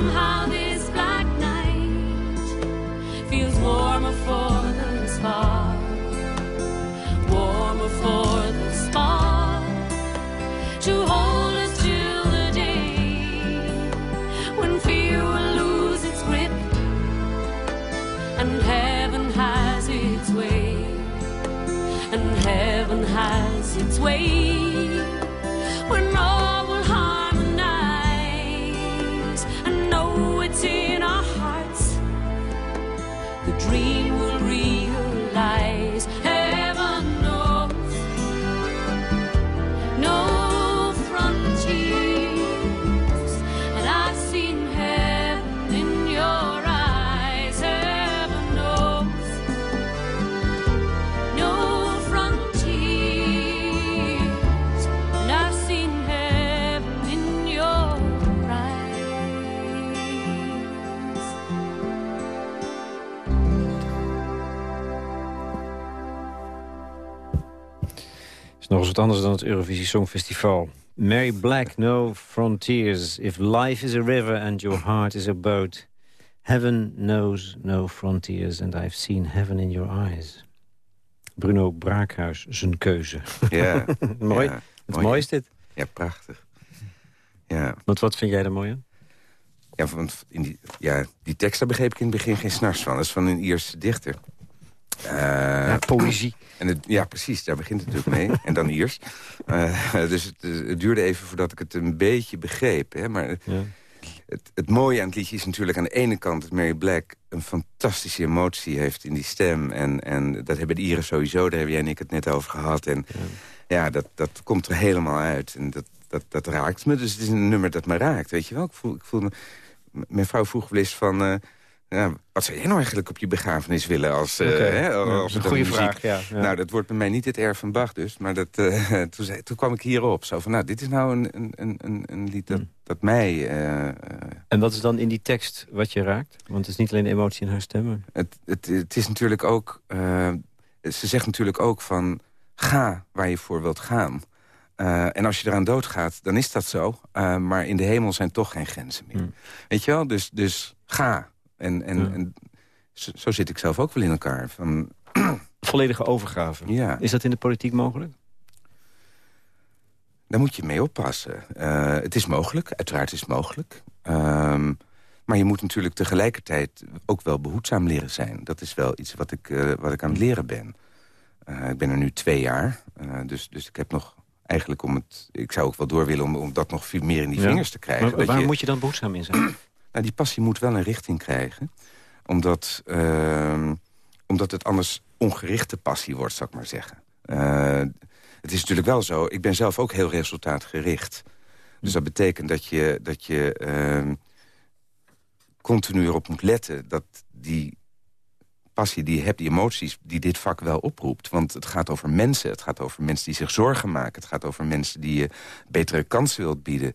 somehow this black night feels warmer for the spark, warmer for the spark to hold us till the day when fear will lose its grip and heaven has its way, and heaven has its way. Anders dan het Eurovisie Songfestival. Mary Black, No Frontiers. If life is a river and your heart is a boat. Heaven knows no frontiers and I've seen heaven in your eyes. Bruno Braakhuis, zijn keuze. Ja, Mooi. ja, Het mooi is dit. Ja, prachtig. Ja, Want wat vind jij er mooi aan? ja, want in die, ja, die tekst daar begreep ik in het begin geen snars van. Dat is van een Ierse dichter. Eh, Ja, poëzie. En het, ja, precies, daar begint het natuurlijk mee. en dan Iers. Eh, dus het, het duurde even voordat ik het een beetje begreep. Hè? Maar Ja. het, het mooie aan het liedje is natuurlijk aan de ene kant... dat Mary Black een fantastische emotie heeft in die stem. En, en dat hebben de Ieren sowieso, daar hebben jij en ik het net over gehad. En ja, dat, dat komt er helemaal uit. En dat, dat, dat raakt me. Dus het is een nummer dat me raakt, weet je wel. Ik voel, ik voel me... Mijn vrouw vroeg wel eens van... eh, ja, wat zou jij nou eigenlijk op je begrafenis willen? Als, eh, hè, als een goede vraag, ja. ja. nou, dat wordt bij mij niet het erf van Bach dus. Maar dat, eh, toen, zei, toen kwam ik hierop. Zo van, nou, dit is nou een, een, een- een, lied dat, Hmm. dat mij... eh, En wat is dan in die tekst wat je raakt? Want het is niet alleen de emotie in haar stem. maar- het, het, het is natuurlijk ook... ze zegt natuurlijk ook van... Ga waar je voor wilt gaan. En als je eraan doodgaat, dan is dat zo. Maar in de hemel zijn toch geen grenzen meer. Hmm. Weet je wel? Dus, dus ga. En, en, Ja. en zo, zo zit ik zelf ook wel in elkaar. Van, Volledige overgave. ja. Is dat in de politiek mogelijk? Daar moet je mee oppassen. Eh, het is mogelijk, uiteraard is het mogelijk. Ehm, maar je moet natuurlijk tegelijkertijd ook wel behoedzaam leren zijn. Dat is wel iets wat ik, eh, wat ik aan het leren ben. Eh, ik ben er nu twee jaar, dus, dus ik heb nog eigenlijk om het... Ik zou ook wel door willen om, om dat nog veel meer in die Ja. vingers te krijgen. Maar waar je- moet je dan behoedzaam in zijn? Nou, die passie moet wel een richting krijgen. Omdat, ehm, omdat het anders ongerichte passie wordt, zou ik maar zeggen. Eh, het is natuurlijk wel zo, ik ben zelf ook heel resultaatgericht. Dus dat betekent dat je, dat je ehm, continu erop moet letten... dat die passie die je hebt, die emoties, die dit vak wel oproept. Want het gaat over mensen, het gaat over mensen die zich zorgen maken... het gaat over mensen die je betere kansen wilt bieden...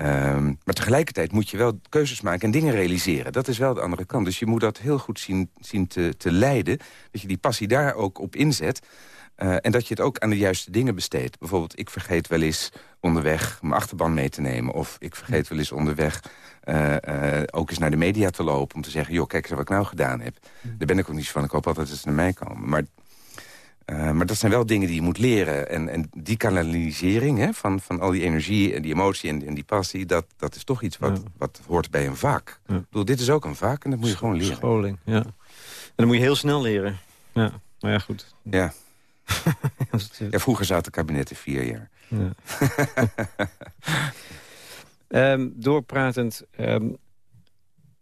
Ehm, maar tegelijkertijd moet je wel keuzes maken en dingen realiseren. Dat is wel de andere kant. Dus je moet dat heel goed zien, zien te, te leiden. Dat je die passie daar ook op inzet. Eh, en dat je het ook aan de juiste dingen besteedt. Bijvoorbeeld, ik vergeet wel eens onderweg mijn achterban mee te nemen. Of ik vergeet wel eens onderweg eh, eh, ook eens naar de media te lopen... om te zeggen, joh, kijk eens wat ik nou gedaan heb. Daar ben ik ook niet van. Ik hoop altijd dat ze naar mij komen. Maar eh, maar dat zijn wel dingen die je moet leren. En, en die kanalisering hè, van, van al die energie en die emotie en, en die passie... Dat, dat is toch iets wat, Ja. wat hoort bij een vak. Ja. Ik bedoel, dit is ook een vak en dat moet je gewoon leren. Scholing, ja. En dan moet je heel snel leren. Ja, maar ja, goed. Ja. Ja, vroeger zaten kabinetten vier jaar. Ja. Ehm, doorpratend, ehm,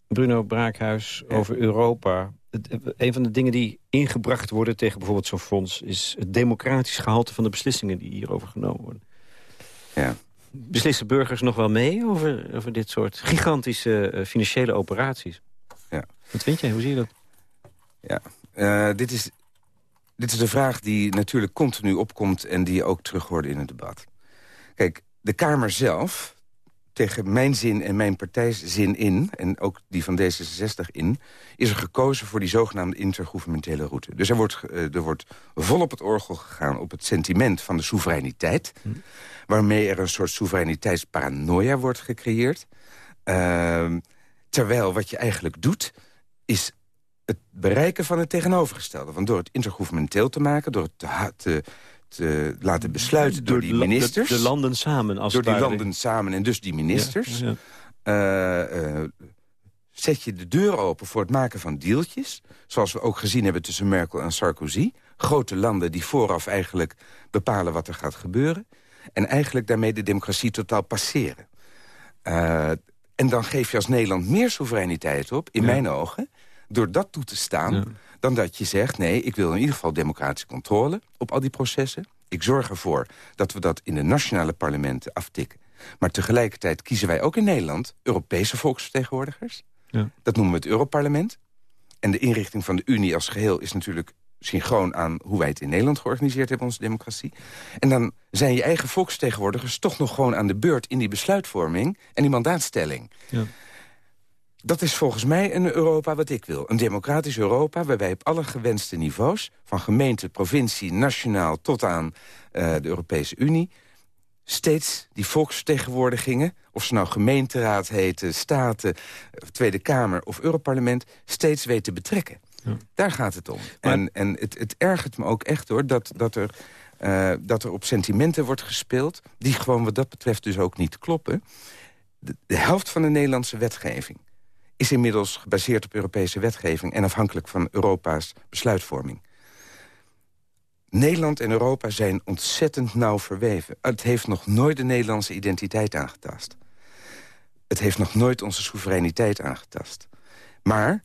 Bruno Braakhuis over Europa. Het- eh, een van de dingen die ingebracht worden tegen bijvoorbeeld zo'n fonds... is het democratisch gehalte van de beslissingen die hierover genomen worden. Ja. Beslissen burgers nog wel mee over, over dit soort gigantische eh, financiële operaties? Ja. Wat vind jij? Hoe zie je dat? Eh, dit, is, dit is de vraag die natuurlijk continu opkomt... en die je ook terug hoorde in het debat. Kijk, de Kamer zelf, tegen mijn zin en mijn partijs zin in... en ook die van D66 in... is er gekozen voor die zogenaamde intergouvernementele route. Dus er wordt, eh, er wordt vol op het orgel gegaan op het sentiment van de soevereiniteit... waarmee er een soort soevereiniteitsparanoia wordt gecreëerd... Ehm, terwijl wat je eigenlijk doet, is het bereiken van het tegenovergestelde. Want door het intergouvernementeel te maken, door het te, te, te laten besluiten door, die la- de- ministers... De, landen samen. Als door die landen samen en dus die ministers... Ja, ja. eh, eh, zet je de deur open voor het maken van deeltjes. Zoals we ook gezien hebben tussen Merkel en Sarkozy. Grote landen die vooraf eigenlijk bepalen wat er gaat gebeuren. En eigenlijk daarmee de democratie totaal passeren. En dan geef je als Nederland meer soevereiniteit op, in Ja. mijn ogen... door dat toe te staan. Dan dat je zegt... nee, ik wil in ieder geval democratische controle op al die processen. Ik zorg ervoor dat we dat in de nationale parlementen aftikken. Maar tegelijkertijd kiezen wij ook in Nederland Europese volksvertegenwoordigers. Ja. Dat noemen we het Europarlement. En de inrichting van de Unie als geheel is natuurlijk synchroon aan hoe wij het in Nederland georganiseerd hebben, onze democratie. En dan zijn je eigen volksvertegenwoordigers toch nog gewoon aan de beurt in die besluitvorming en die mandaatstelling. Ja. Dat is volgens mij een Europa wat ik wil. Een democratisch Europa waarbij op alle gewenste niveaus... van gemeente, provincie, nationaal tot aan eh, de Europese Unie... steeds die volksvertegenwoordigingen... of ze nou gemeenteraad heten, staten, eh, Tweede Kamer of Europarlement... steeds weten betrekken. Ja. Daar gaat het om. Maar- En, en het, het ergert me ook echt hoor, dat, dat er eh, dat er op sentimenten wordt gespeeld... die gewoon wat dat betreft dus ook niet kloppen. De, de helft van de Nederlandse wetgeving is inmiddels gebaseerd op Europese wetgeving... en afhankelijk van Europa's besluitvorming. Nederland en Europa zijn ontzettend nauw verweven. Het heeft nog nooit de Nederlandse identiteit aangetast. Het heeft nog nooit onze soevereiniteit aangetast. Maar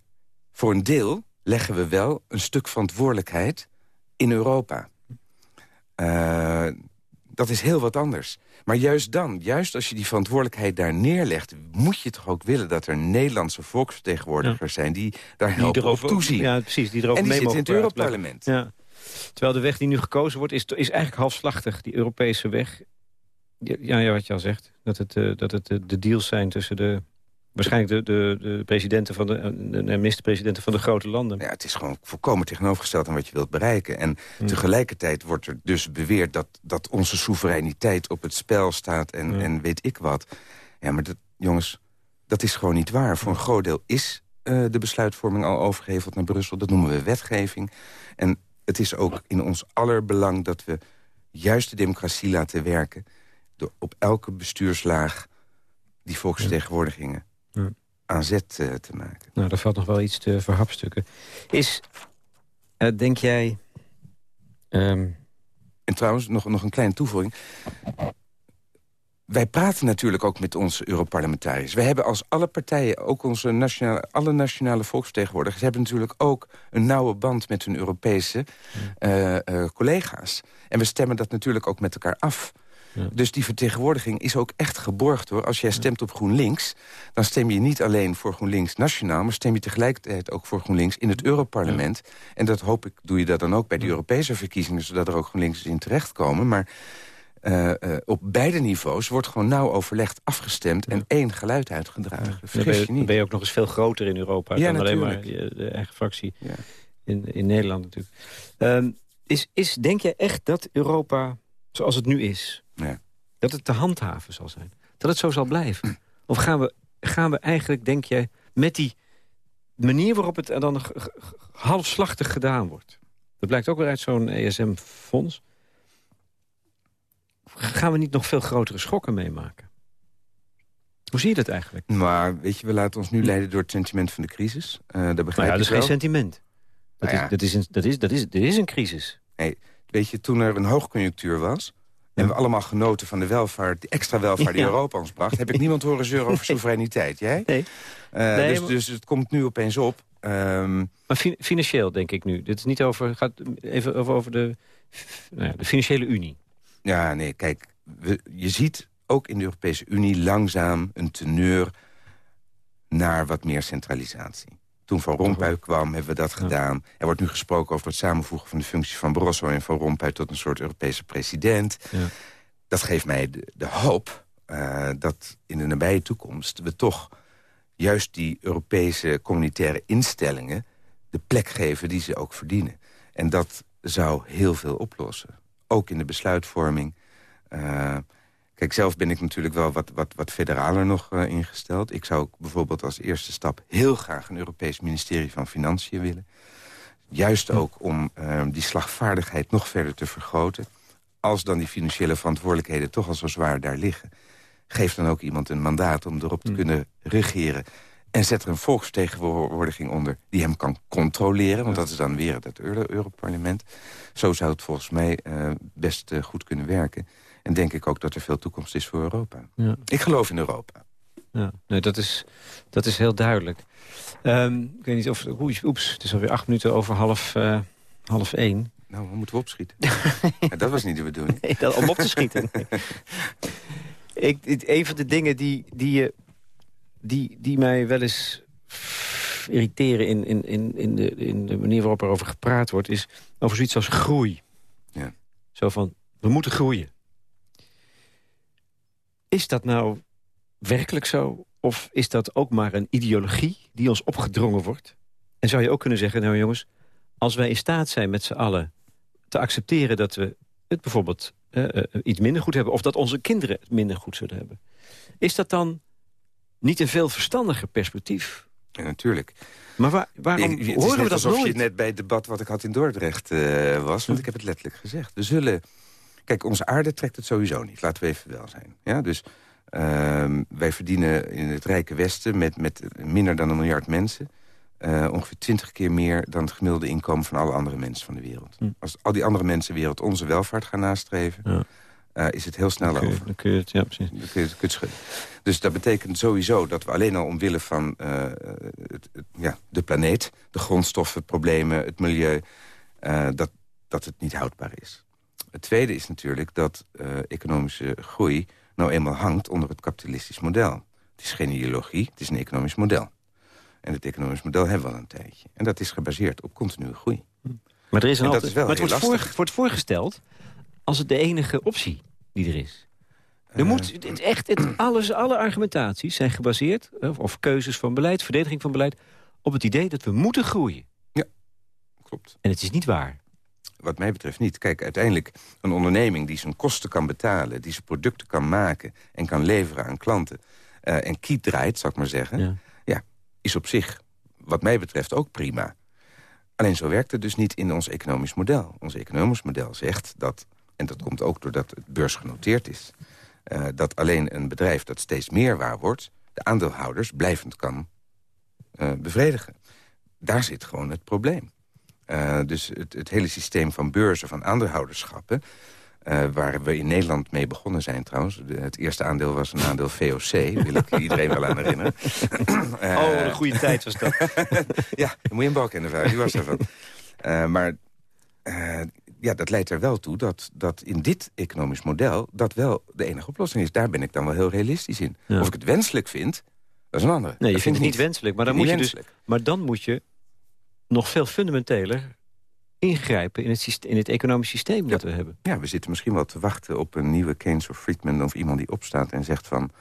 voor een deel leggen we wel een stuk verantwoordelijkheid in Europa. Uh, dat is heel wat anders. Maar juist dan, juist als je die verantwoordelijkheid daar neerlegt... moet je toch ook willen dat er Nederlandse volksvertegenwoordigers zijn... die daar helpen die toezien. Ja, precies. Die erover en die zitten in het Europarlement. Ja. Terwijl de weg die nu gekozen wordt, is, is eigenlijk halfslachtig. Die Europese weg. Ja, ja wat je al zegt. Dat het, uh, dat het uh, de deals zijn tussen de Waarschijnlijk de, de, de presidenten van de, de minister-presidenten van de grote landen. Ja, het is gewoon volkomen tegenovergesteld aan wat je wilt bereiken. En tegelijkertijd wordt er dus beweerd dat, dat onze soevereiniteit op het spel staat en, en weet ik wat. Ja, maar dat, jongens, dat is gewoon niet waar. Voor een groot deel is uh, de besluitvorming al overgeheveld naar Brussel. Dat noemen we wetgeving. En het is ook in ons aller belang dat we juist de democratie laten werken... door op elke bestuurslaag die volksvertegenwoordigingen ja. aan zet uh, te maken. Nou, daar valt nog wel iets te verhapstukken. Is, uh, denk jij... Um... En trouwens, nog, nog een kleine toevoeging. Wij praten natuurlijk ook met onze Europarlementariërs. We hebben als alle partijen, ook onze nationale, alle nationale volksvertegenwoordigers... hebben natuurlijk ook een nauwe band met hun Europese uh, collega's. En we stemmen dat natuurlijk ook met elkaar af. Dus die vertegenwoordiging is ook echt geborgd hoor. Als jij stemt op GroenLinks, dan stem je niet alleen voor GroenLinks nationaal... maar stem je tegelijkertijd ook voor GroenLinks in het Europarlement. En dat hoop ik, doe je dat dan ook bij de Europese verkiezingen... zodat er ook GroenLinks in terechtkomen. Maar uh, uh, op beide niveaus wordt gewoon nauw overlegd, afgestemd... en één geluid uitgedragen. Ja. Dan ben, je, dan ben je ook nog eens veel groter in Europa... Ja, dan alleen maar de eigen fractie in, in Nederland natuurlijk. Um, is, is, denk je echt dat Europa, zoals het nu is... Ja. Dat het te handhaven zal zijn. Dat het zo zal blijven. Of gaan we, gaan we eigenlijk, denk je, met die manier waarop het dan halfslachtig gedaan wordt. Dat blijkt ook weer uit zo'n ESM-fonds. Gaan we niet nog veel grotere schokken meemaken? Hoe zie je dat eigenlijk? Maar weet je, we laten ons nu leiden door het sentiment van de crisis. Uh, dat begrijp nou ja, dat is geen sentiment. Dat, nou ja. is, dat, is een, dat, is, dat, is, er is een crisis. Nee, weet je, toen er een hoogconjunctuur was... En we allemaal genoten van de welvaart, de extra welvaart die ja. Europa ons bracht... heb ik niemand horen zeuren over soevereiniteit. Jij? Nee. Uh, nee dus, maar... dus het komt nu opeens op. Um... Maar fi financieel denk ik nu. Dit is niet over, gaat even over, over de, nou ja, de financiële unie. Ja, nee, kijk. We, je ziet ook in de Europese Unie langzaam een teneur... naar wat meer centralisatie. Toen Van Rompuy kwam, hebben we dat gedaan. Er wordt nu gesproken over het samenvoegen van de functies van Barroso en Van Rompuy tot een soort Europese president. Ja. Dat geeft mij de, de hoop uh, dat in de nabije toekomst we toch juist die Europese communitaire instellingen de plek geven die ze ook verdienen. En dat zou heel veel oplossen. Ook in de besluitvorming. Uh, Kijk, zelf ben ik natuurlijk wel wat, wat, wat federaler nog uh, ingesteld. Ik zou ook bijvoorbeeld als eerste stap heel graag een Europees ministerie van Financiën willen. Juist ook om uh, die slagvaardigheid nog verder te vergroten. Als dan die financiële verantwoordelijkheden toch al zo zwaar daar liggen... geef dan ook iemand een mandaat om erop te mm. kunnen regeren. En zet er een volksvertegenwoordiging onder die hem kan controleren. Want dat is dan weer het Europarlement. Zo zou het volgens mij uh, best uh, goed kunnen werken. En denk ik ook dat er veel toekomst is voor Europa. Ja. Ik geloof in Europa. Ja, nee, dat, is, dat is heel duidelijk. Um, ik weet niet of... Oeps, het is alweer acht minuten over half, uh, half één. Nou, we moeten we opschieten. ja, dat was niet de bedoeling. Nee, dat, om op te schieten. ik, een van de dingen die, die, die, die mij wel eens irriteren... In, in, in, in, de, in de manier waarop er over gepraat wordt... is over zoiets als groei. Ja. Zo van, we moeten groeien. Is dat nou werkelijk zo? Of is dat ook maar een ideologie die ons opgedrongen wordt? En zou je ook kunnen zeggen, nou jongens... als wij in staat zijn met z'n allen te accepteren dat we het bijvoorbeeld uh, uh, iets minder goed hebben... of dat onze kinderen het minder goed zullen hebben... is dat dan niet een veel verstandiger perspectief Ja, natuurlijk. Maar waar, waarom Ik- het is horen we dat alsof nooit? je net bij het debat wat ik had in Dordrecht eh, was. Want ik heb het letterlijk gezegd. We zullen... Kijk, onze aarde trekt het sowieso niet. Laten we even wel zijn. Ja, dus ehm, wij verdienen in het rijke Westen... met, met minder dan een miljard mensen... eh, ongeveer twintig keer meer dan het gemiddelde inkomen... van alle andere mensen van de wereld. Hm. Als al die andere mensen wereld onze welvaart gaan nastreven... Ja. eh, is het heel snel Dan kun je- over. dan kun je het, ja, precies. Dan kun je het. Dus dat betekent sowieso dat we alleen al omwille van eh, het, het- ja, de planeet... de grondstoffenproblemen, het milieu, dat, dat het niet houdbaar is. Het tweede is natuurlijk dat eh, economische groei nou eenmaal hangt onder het kapitalistisch model. Het is geen ideologie, het is een economisch model. En het economisch model hebben we al een tijdje. En dat is gebaseerd op continue groei. Maar er is een altijd, is wel maar het wordt, voor, wordt voorgesteld als het de enige optie die er is. Er Eh, moet het, echt, het, alles, alle argumentaties zijn gebaseerd, of, of keuzes van beleid, verdediging van beleid, op het idee dat we moeten groeien. Klopt. En het is niet waar. Wat mij betreft niet. Kijk, uiteindelijk een onderneming die zijn kosten kan betalen... die zijn producten kan maken en kan leveren aan klanten... eh, en kiet draait, zou ik maar zeggen... Ja. Ja. is op zich, wat mij betreft, ook prima. Alleen zo werkt het dus niet in ons economisch model. Ons economisch model zegt dat, en dat komt ook doordat het beursgenoteerd is... eh, dat alleen een bedrijf dat steeds meer waar wordt... de aandeelhouders blijvend kan eh, bevredigen. Daar zit gewoon het probleem. Eh, dus het, het hele systeem van beurzen, van aandeelhouderschappen... eh, waar we in Nederland mee begonnen zijn trouwens. De- het eerste aandeel was een aandeel VOC, wil ik iedereen wel aan herinneren. Eh, Oh, wat een goede tijd was dat. ja, dan moet je een balkenner vragen, die was. Eh maar ja, dat leidt er wel toe dat, dat in dit economisch model... dat wel de enige oplossing is. Daar ben ik dan wel heel realistisch in. Ja. Of ik het wenselijk vind, dat is een andere. Nee, je vindt vind het niet wenselijk, maar dan, moet je dus, wenselijk. maar dan moet je nog veel fundamenteler ingrijpen in het, in het economisch systeem dat we hebben. Ja, we zitten misschien wel te wachten op een nieuwe Keynes of Friedman... of iemand die opstaat en zegt van...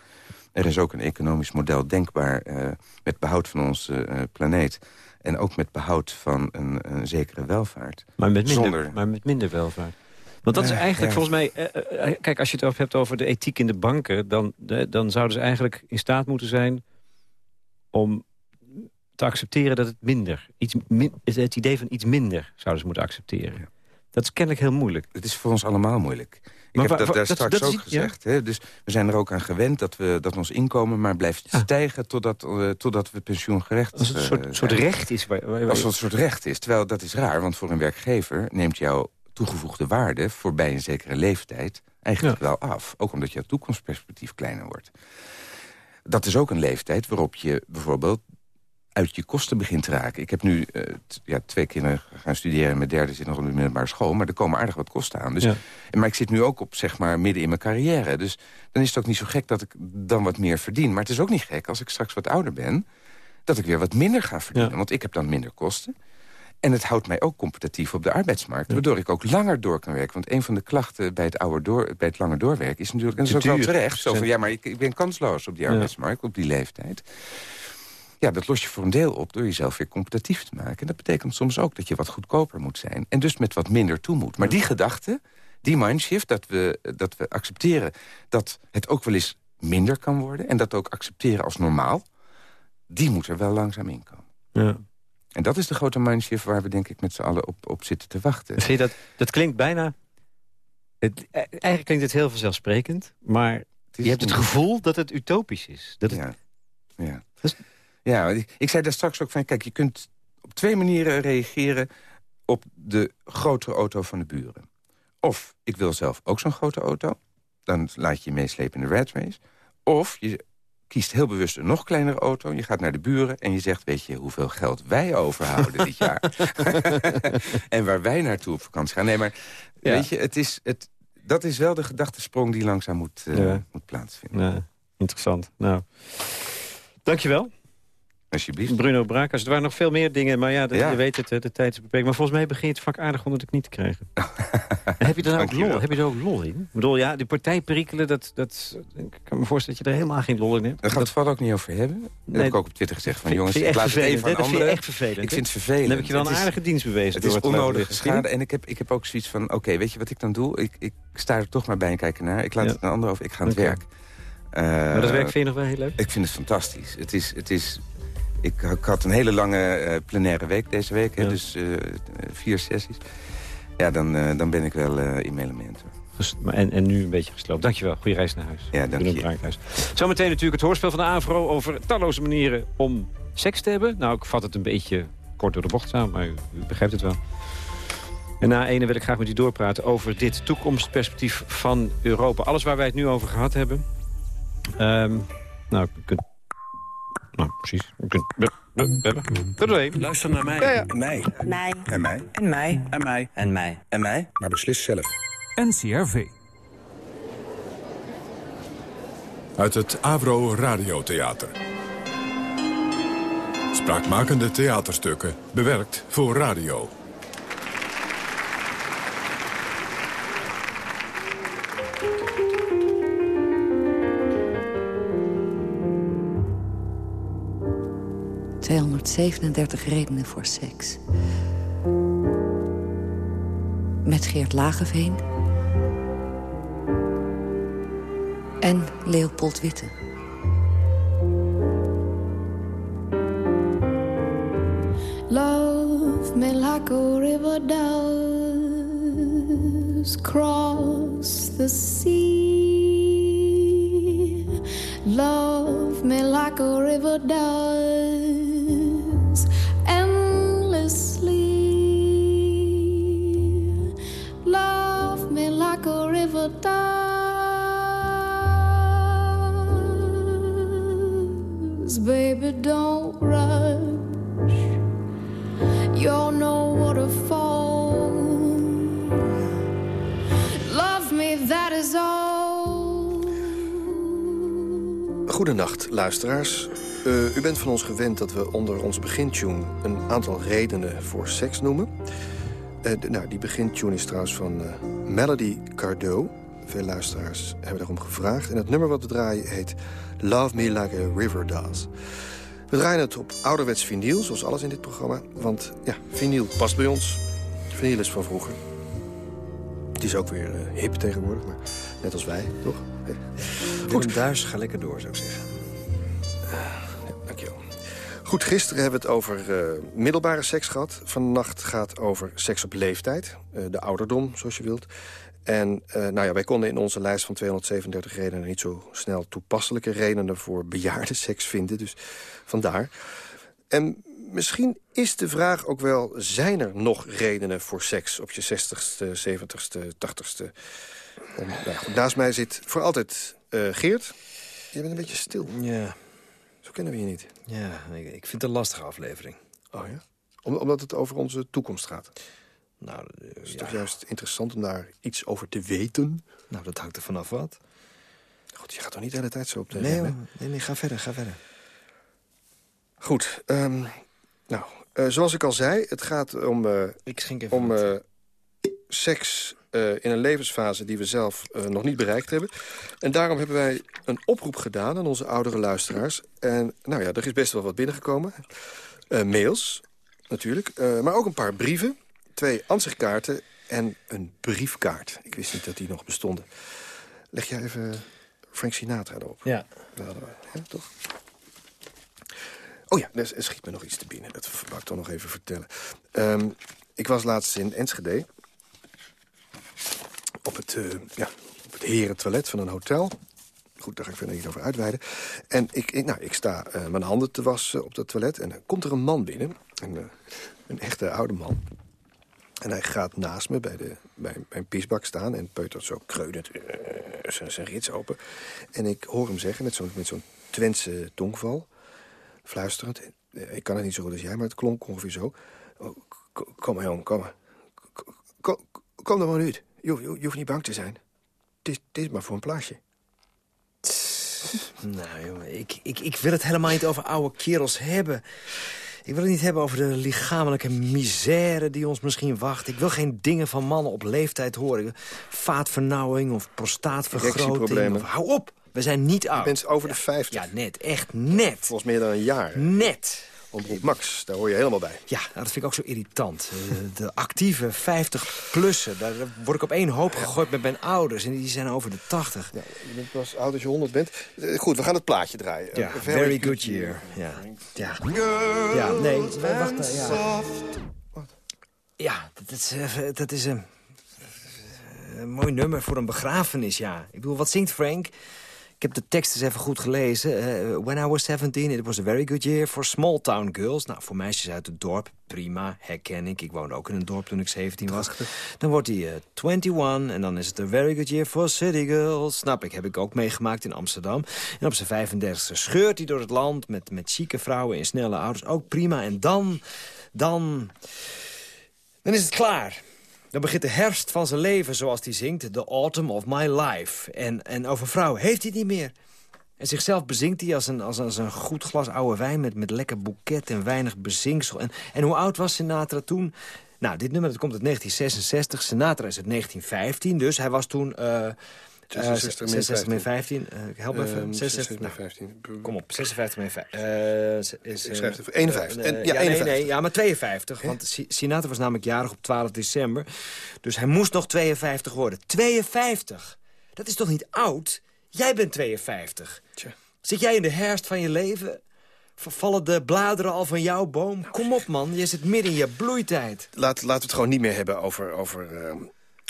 er is ook een economisch model denkbaar eh, met behoud van onze eh, planeet... en ook met behoud van een, een zekere welvaart. Maar met minder, Zonder- maar met minder welvaart. Want dat is eigenlijk ja. volgens mij... eh, kijk, als je het over hebt over de ethiek in de banken... dan, de- dan zouden ze eigenlijk in staat moeten zijn... om te accepteren dat het minder... Iets min, het idee van iets minder zouden ze moeten accepteren. Ja. Dat is kennelijk heel moeilijk. Het is voor ons allemaal moeilijk. Ik Maar heb dat daar straks dat ook ja. gezegd. Hè? Dus we zijn er ook aan gewend dat, we, dat ons inkomen maar blijft Ja. stijgen... totdat, eh, totdat we pensioengerecht Als het een eh, soort, soort zijn. recht is. Waar, waar- waar- Als het een soort recht is. Terwijl dat is raar, want voor een werkgever neemt jouw toegevoegde waarde... voorbij een zekere leeftijd eigenlijk wel af. Ook omdat jouw toekomstperspectief kleiner wordt. Dat is ook een leeftijd waarop je bijvoorbeeld uit je kosten begint te raken. Ik heb nu eh, ja, twee kinderen gaan studeren. Mijn derde zit nog op de middelbare school. Maar er komen aardig wat kosten aan. Dus, Ja. en, maar ik zit nu ook op, zeg maar, midden in mijn carrière. Dus dan is het ook niet zo gek dat ik dan wat meer verdien. Maar het is ook niet gek als ik straks wat ouder ben... dat ik weer wat minder ga verdienen. Ja. Want ik heb dan minder kosten. En het houdt mij ook competitief op de arbeidsmarkt. Waardoor ik ook langer door kan werken. Want een van de klachten bij het, ouder door, bij het langer doorwerken... is natuurlijk, en dat is ook wel terecht... Zo van, ja, maar ik, ik ben kansloos op die arbeidsmarkt, op die leeftijd. Ja, dat los je voor een deel op door jezelf weer competitief te maken. En dat betekent soms ook dat je wat goedkoper moet zijn. En dus met wat minder toe moet. Maar die gedachte, die mindshift, dat we, dat we accepteren... dat het ook wel eens minder kan worden... en dat ook accepteren als normaal... die moet er wel langzaam inkomen. Ja. En dat is de grote mindshift waar we denk ik met z'n allen op, op zitten te wachten. Vind je dat, dat klinkt bijna... Het, e- eigenlijk klinkt het heel vanzelfsprekend, maar je hebt het gevoel dat het utopisch is. Dat het, Ja, ja. Dat is- ja ik, ik zei daar straks ook van... kijk, je kunt op twee manieren reageren... op de grotere auto van de buren. Of, ik wil zelf ook zo'n grote auto. Dan laat je je meeslepen in de rat race. Of, je kiest heel bewust een nog kleinere auto. Je gaat naar de buren en je zegt... weet je hoeveel geld wij overhouden dit jaar? en waar wij naartoe op vakantie gaan. Nee, maar Ja. weet je, het is... Het, dat is wel de gedachtesprong die langzaam moet, eh, Ja. moet plaatsvinden. Nou, interessant. Nou, dankjewel. Alsjeblieft. Bruno Braakers. Er waren nog veel meer dingen, maar ja, de- Ja. je weet het, hè, de tijd is beperkt. Maar volgens mij begin je het vak aardig onder de knie te krijgen. En heb je er nou ook lol? Heb je er ook lol in? Ik bedoel, ja, die partijperikelen, dat, dat, ik kan me voorstellen dat je er helemaal geen lol in hebt. Daar gaan we het vooral ook niet over hebben. Dat Nee, heb ik ook op Twitter gezegd. Van, Vind- jongens, vind ik het even aan Dat vind je anderen. echt vervelend. Ik vind het vervelend. Dan heb je wel een is- aardige dienst bewezen. Het is laten onnodige schade. En ik heb, ik heb ook zoiets van, oké, weet je wat ik dan doe? Ik, ik sta er toch maar bij en kijk ernaar. Ik laat Ja. het aan anderen over. Ik ga aan het werk. Eh, Maar dat werk vind je nog wel heel leuk? Ik vind het fantastisch. Het is, het is Ik, ik had een hele lange eh, plenaire week deze week, hè, Ja. dus eh, vier sessies. Ja, dan, eh, dan ben ik wel in mijn element. hoor. Ges- maar En, en nu een beetje gesloopt. Dankjewel. Goeie reis naar huis. Ja, dank je. Zometeen natuurlijk het hoorspel van de AVRO... over talloze manieren om seks te hebben. Nou, ik vat het een beetje kort door de bocht samen, maar u, u begrijpt het wel. En na ene wil ik graag met u doorpraten over dit toekomstperspectief van Europa. Alles waar wij het nu over gehad hebben. Ehm, nou, u kunt... Nou, precies. Kunt... Tot. Luister naar mij. Ja, ja. Mij. Mij. En mij. En mij. En mij. En mij. En mij. Maar beslis zelf. NCRV. Uit het Avro Radiotheater. Spraakmakende theaterstukken, bewerkt voor radio. ...237 redenen voor seks. Met Geert Lageveen... en Leopold Witte. Love me like a river does cross the sea. Love me like a river does Goedenacht, luisteraars. Eh, u bent van ons gewend dat we onder onze begintune een aantal redenen voor seks noemen. Eh, nou, die begintune is trouwens van eh, Melody Cardo. Veel luisteraars hebben daarom gevraagd. En het nummer wat we draaien heet Love Me Like a River Does. We draaien het op ouderwets vinyl, zoals alles in dit programma. Want ja, vinyl past bij ons. Vinyl is van vroeger. Het is ook weer hip tegenwoordig, maar net als wij, toch? Willem Duis, ga lekker door, zou ik zeggen. Dankjewel. Goed, gisteren hebben we het over eh, middelbare seks gehad. Vannacht gaat over seks op leeftijd. eh, de ouderdom, zoals je wilt. En eh, nou ja, wij konden in onze lijst van 237 redenen... niet zo snel toepasselijke redenen voor bejaarde seks vinden. Dus vandaar. En misschien is de vraag ook wel... zijn er nog redenen voor seks op je 60ste, 70ste, 80ste? En, nou ja, goed, naast mij zit voor altijd eh, Geert. Je bent een beetje stil. Ja, Zo kennen we je niet. ja ik, ik vind het een lastige aflevering. Oh ja? Om- omdat het over onze toekomst gaat. Nou, eh, Het is ja. toch juist interessant om daar iets over te weten? nou, dat hangt er vanaf wat. Goed, je gaat toch niet de hele tijd zo op de Nee, nee, nee, ga verder, ga verder. Goed, ehm, nou, eh, zoals ik al zei, het gaat om, Ik schenk even om seks in een levensfase die we zelf eh, nog niet bereikt hebben. En daarom hebben wij een oproep gedaan aan onze oudere luisteraars. En nou ja, er is best wel wat binnengekomen. Eh, mails, natuurlijk, eh, maar ook een paar brieven. Twee ansichtkaarten en een briefkaart. Ik wist niet dat die nog bestonden. Leg jij even Frank Sinatra erop. Ja. Dat hadden we, toch? Oh ja, er er schiet me nog iets te binnen. Dat wou ik toch nog even vertellen. Ehm, ik was laatst in Enschede. Op het, eh ja, op het herentoilet van een hotel. Goed, daar ga ik verder niet over uitweiden. En ik, nou, ik sta eh, mijn handen te wassen op dat toilet. En dan komt er een man binnen. Een, eh, een echte oude man. En hij gaat naast me bij, de, bij mijn pisbak staan en peutert zo kreunend zijn- rits open. En ik hoor hem zeggen met zo'n zo'n Twentse tongval, fluisterend. Ik kan het niet zo goed als jij, maar het klonk ongeveer zo. Oh, kom maar, jongen, kom maar. Kom, kom er maar uit. Je, hoeft- je, je hoeft niet bang te zijn. Het is, maar voor een plaatje. Nou, jongen, ik, ik, ik wil het helemaal niet over oude kerels hebben. Ik wil het niet hebben over de lichamelijke misère die ons misschien wacht. Ik wil geen dingen van mannen op leeftijd horen. Vaatvernauwing of prostaatvergroting. Of, hou op, we zijn niet oud. Mensen over de 50. Ja, net, echt net. Volgens meer dan een jaar. Net. Omroep Max, daar hoor je helemaal bij. Ja, nou, dat vind ik ook zo irritant. Eh, de actieve 50-plussen, daar word ik op één hoop gegooid met mijn ouders. En die zijn over de 80. Ja, je bent pas oud als je 100 bent. Eh, Goed, we gaan het plaatje draaien. Ja, A very good year. Ja, ja. ja nee, wacht. eh, Ja, ja dat is, eh, dat is een, een mooi nummer voor een begrafenis, ja. Ik bedoel, wat zingt Frank? Ik heb de tekst eens even goed gelezen. Eh, When I was 17, it was a very good year for small town girls. Nou, voor meisjes uit het dorp, prima, herken ik. Ik woonde ook in een dorp toen ik 17 was. Dan wordt hij eh, 21 en dan is het a very good year for city girls. Snap ik, heb ik ook meegemaakt in Amsterdam. En op zijn 35e scheurt hij door het land met, met chique vrouwen in snelle auto's. Ook prima. En dan, dan, dan is het klaar. Dan begint de herfst van zijn leven, zoals hij zingt. The autumn of my life. En, en over vrouwen heeft hij niet meer. En zichzelf bezinkt hij als een, als als een goed glas oude wijn... met, met lekker boeket en weinig bezinksel. En, en hoe oud was Sinatra toen? Nou, dit nummer dat komt uit 1966. Sinatra is uit 1915, dus hij was toen... eh, 66 min 66 min 15. Eh, help me even. Ehm, 66, 66 nou, 15. Kom op, 56 min 15. Eh, is, Ik eh, schrijf het voor 51. eh, En- eh, ja, ja, nee, 51. nee, ja, maar 52. Want Si- Sinatra was namelijk jarig op 12 december. Dus hij moest nog 52 worden. 52? Dat is toch niet oud? Jij bent 52. Tja. Zit jij in de herfst van je leven? Vervallen de bladeren al van jouw boom? Kom op, man. Je zit midden in je bloeitijd. Laat, laten we het gewoon niet meer hebben over, over, ehm,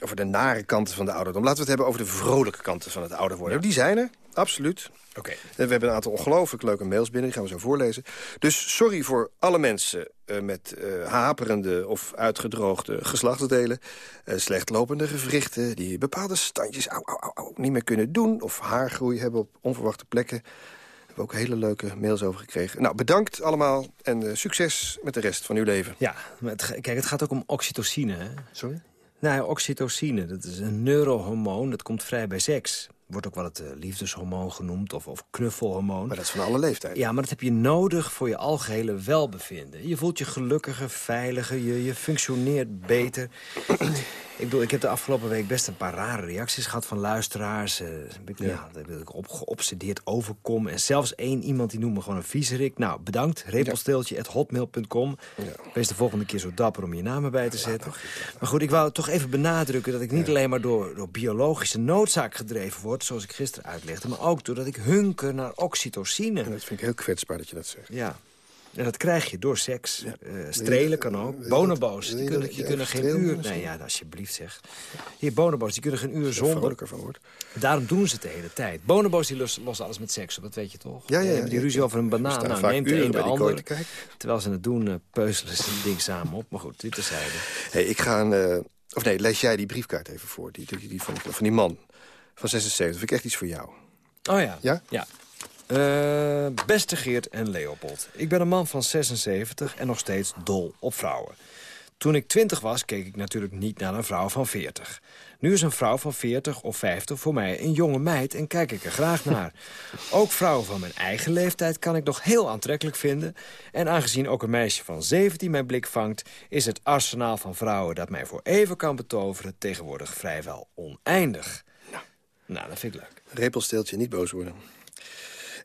over de nare kanten van de ouderdom. Laten we het hebben over de vrolijke kanten van het ouder worden. Die zijn er, absoluut. Oké. En we hebben een aantal ongelooflijk leuke mails binnen, die gaan we zo voorlezen. Dus sorry voor alle mensen eh, met eh, haperende of uitgedroogde geslachtsdelen... eh, slechtlopende gewrichten, die bepaalde standjes au, au, au, niet meer kunnen doen... of haargroei hebben op onverwachte plekken. Daar hebben we ook hele leuke mails over gekregen. Nou, bedankt allemaal en eh, succes met de rest van uw leven. Ja, het, kijk, het gaat ook om oxytocine, hè? Sorry? Nou, ja, oxytocine, dat is een neurohormoon. Dat komt vrij bij seks. Wordt ook wel het eh, liefdeshormoon genoemd of, of knuffelhormoon. Maar dat is van alle leeftijden. Ja, maar dat heb je nodig voor je algehele welbevinden. Je voelt je gelukkiger, veiliger, je, je functioneert beter. Ik bedoel, ik heb de afgelopen week best een paar rare reacties gehad van luisteraars. ik, ja. dat ik op, geobsedeerd overkom. En zelfs één iemand die noemt me gewoon een viezerik. Nou, bedankt. Repelsteeltje.hotmail.com. Wees de volgende keer zo dapper om je naam erbij te zetten. Maar goed, ik wou toch even benadrukken dat ik niet alleen maar door, door biologische noodzaak gedreven word... zoals ik gisteren uitlegde, maar ook doordat ik hunker naar oxytocine. En dat vind ik heel kwetsbaar dat je dat zegt. Ja. En dat krijg je door seks. Eh, strelen kan ook. Bonobo's, die je kunnen, die geen uur... Nee, ja, alsjeblieft zeg. Hier, bonobo's, die kunnen geen uur er zonder. van wordt. Daarom doen ze het de hele tijd. Bonobo's die lossen, lossen alles met seks op, dat weet je toch? Ja, ja, Die ja, hebben die ja. ruzie over een banaan. Nou, neemt de een de ander. Terwijl ze het doen, eh, peuzelen ze het ding samen op. Maar goed, dit terzijde. Hey, ik ga een... eh, of nee, lees jij die briefkaart even voor. Die, die, die van, van die man van 76. Vind ik echt iets voor jou. Oh ja. Ja? Ja. Eh, beste Geert en Leopold. Ik ben een man van 76 en nog steeds dol op vrouwen. Toen ik 20 was, keek ik natuurlijk niet naar een vrouw van 40. Nu is een vrouw van 40 of 50 voor mij een jonge meid en kijk ik er graag naar. Ook vrouwen van mijn eigen leeftijd kan ik nog heel aantrekkelijk vinden. En aangezien ook een meisje van 17 mijn blik vangt... is het arsenaal van vrouwen dat mij voor even kan betoveren... tegenwoordig vrijwel oneindig. Nou, dat vind ik leuk. Repelsteeltje, niet boos worden.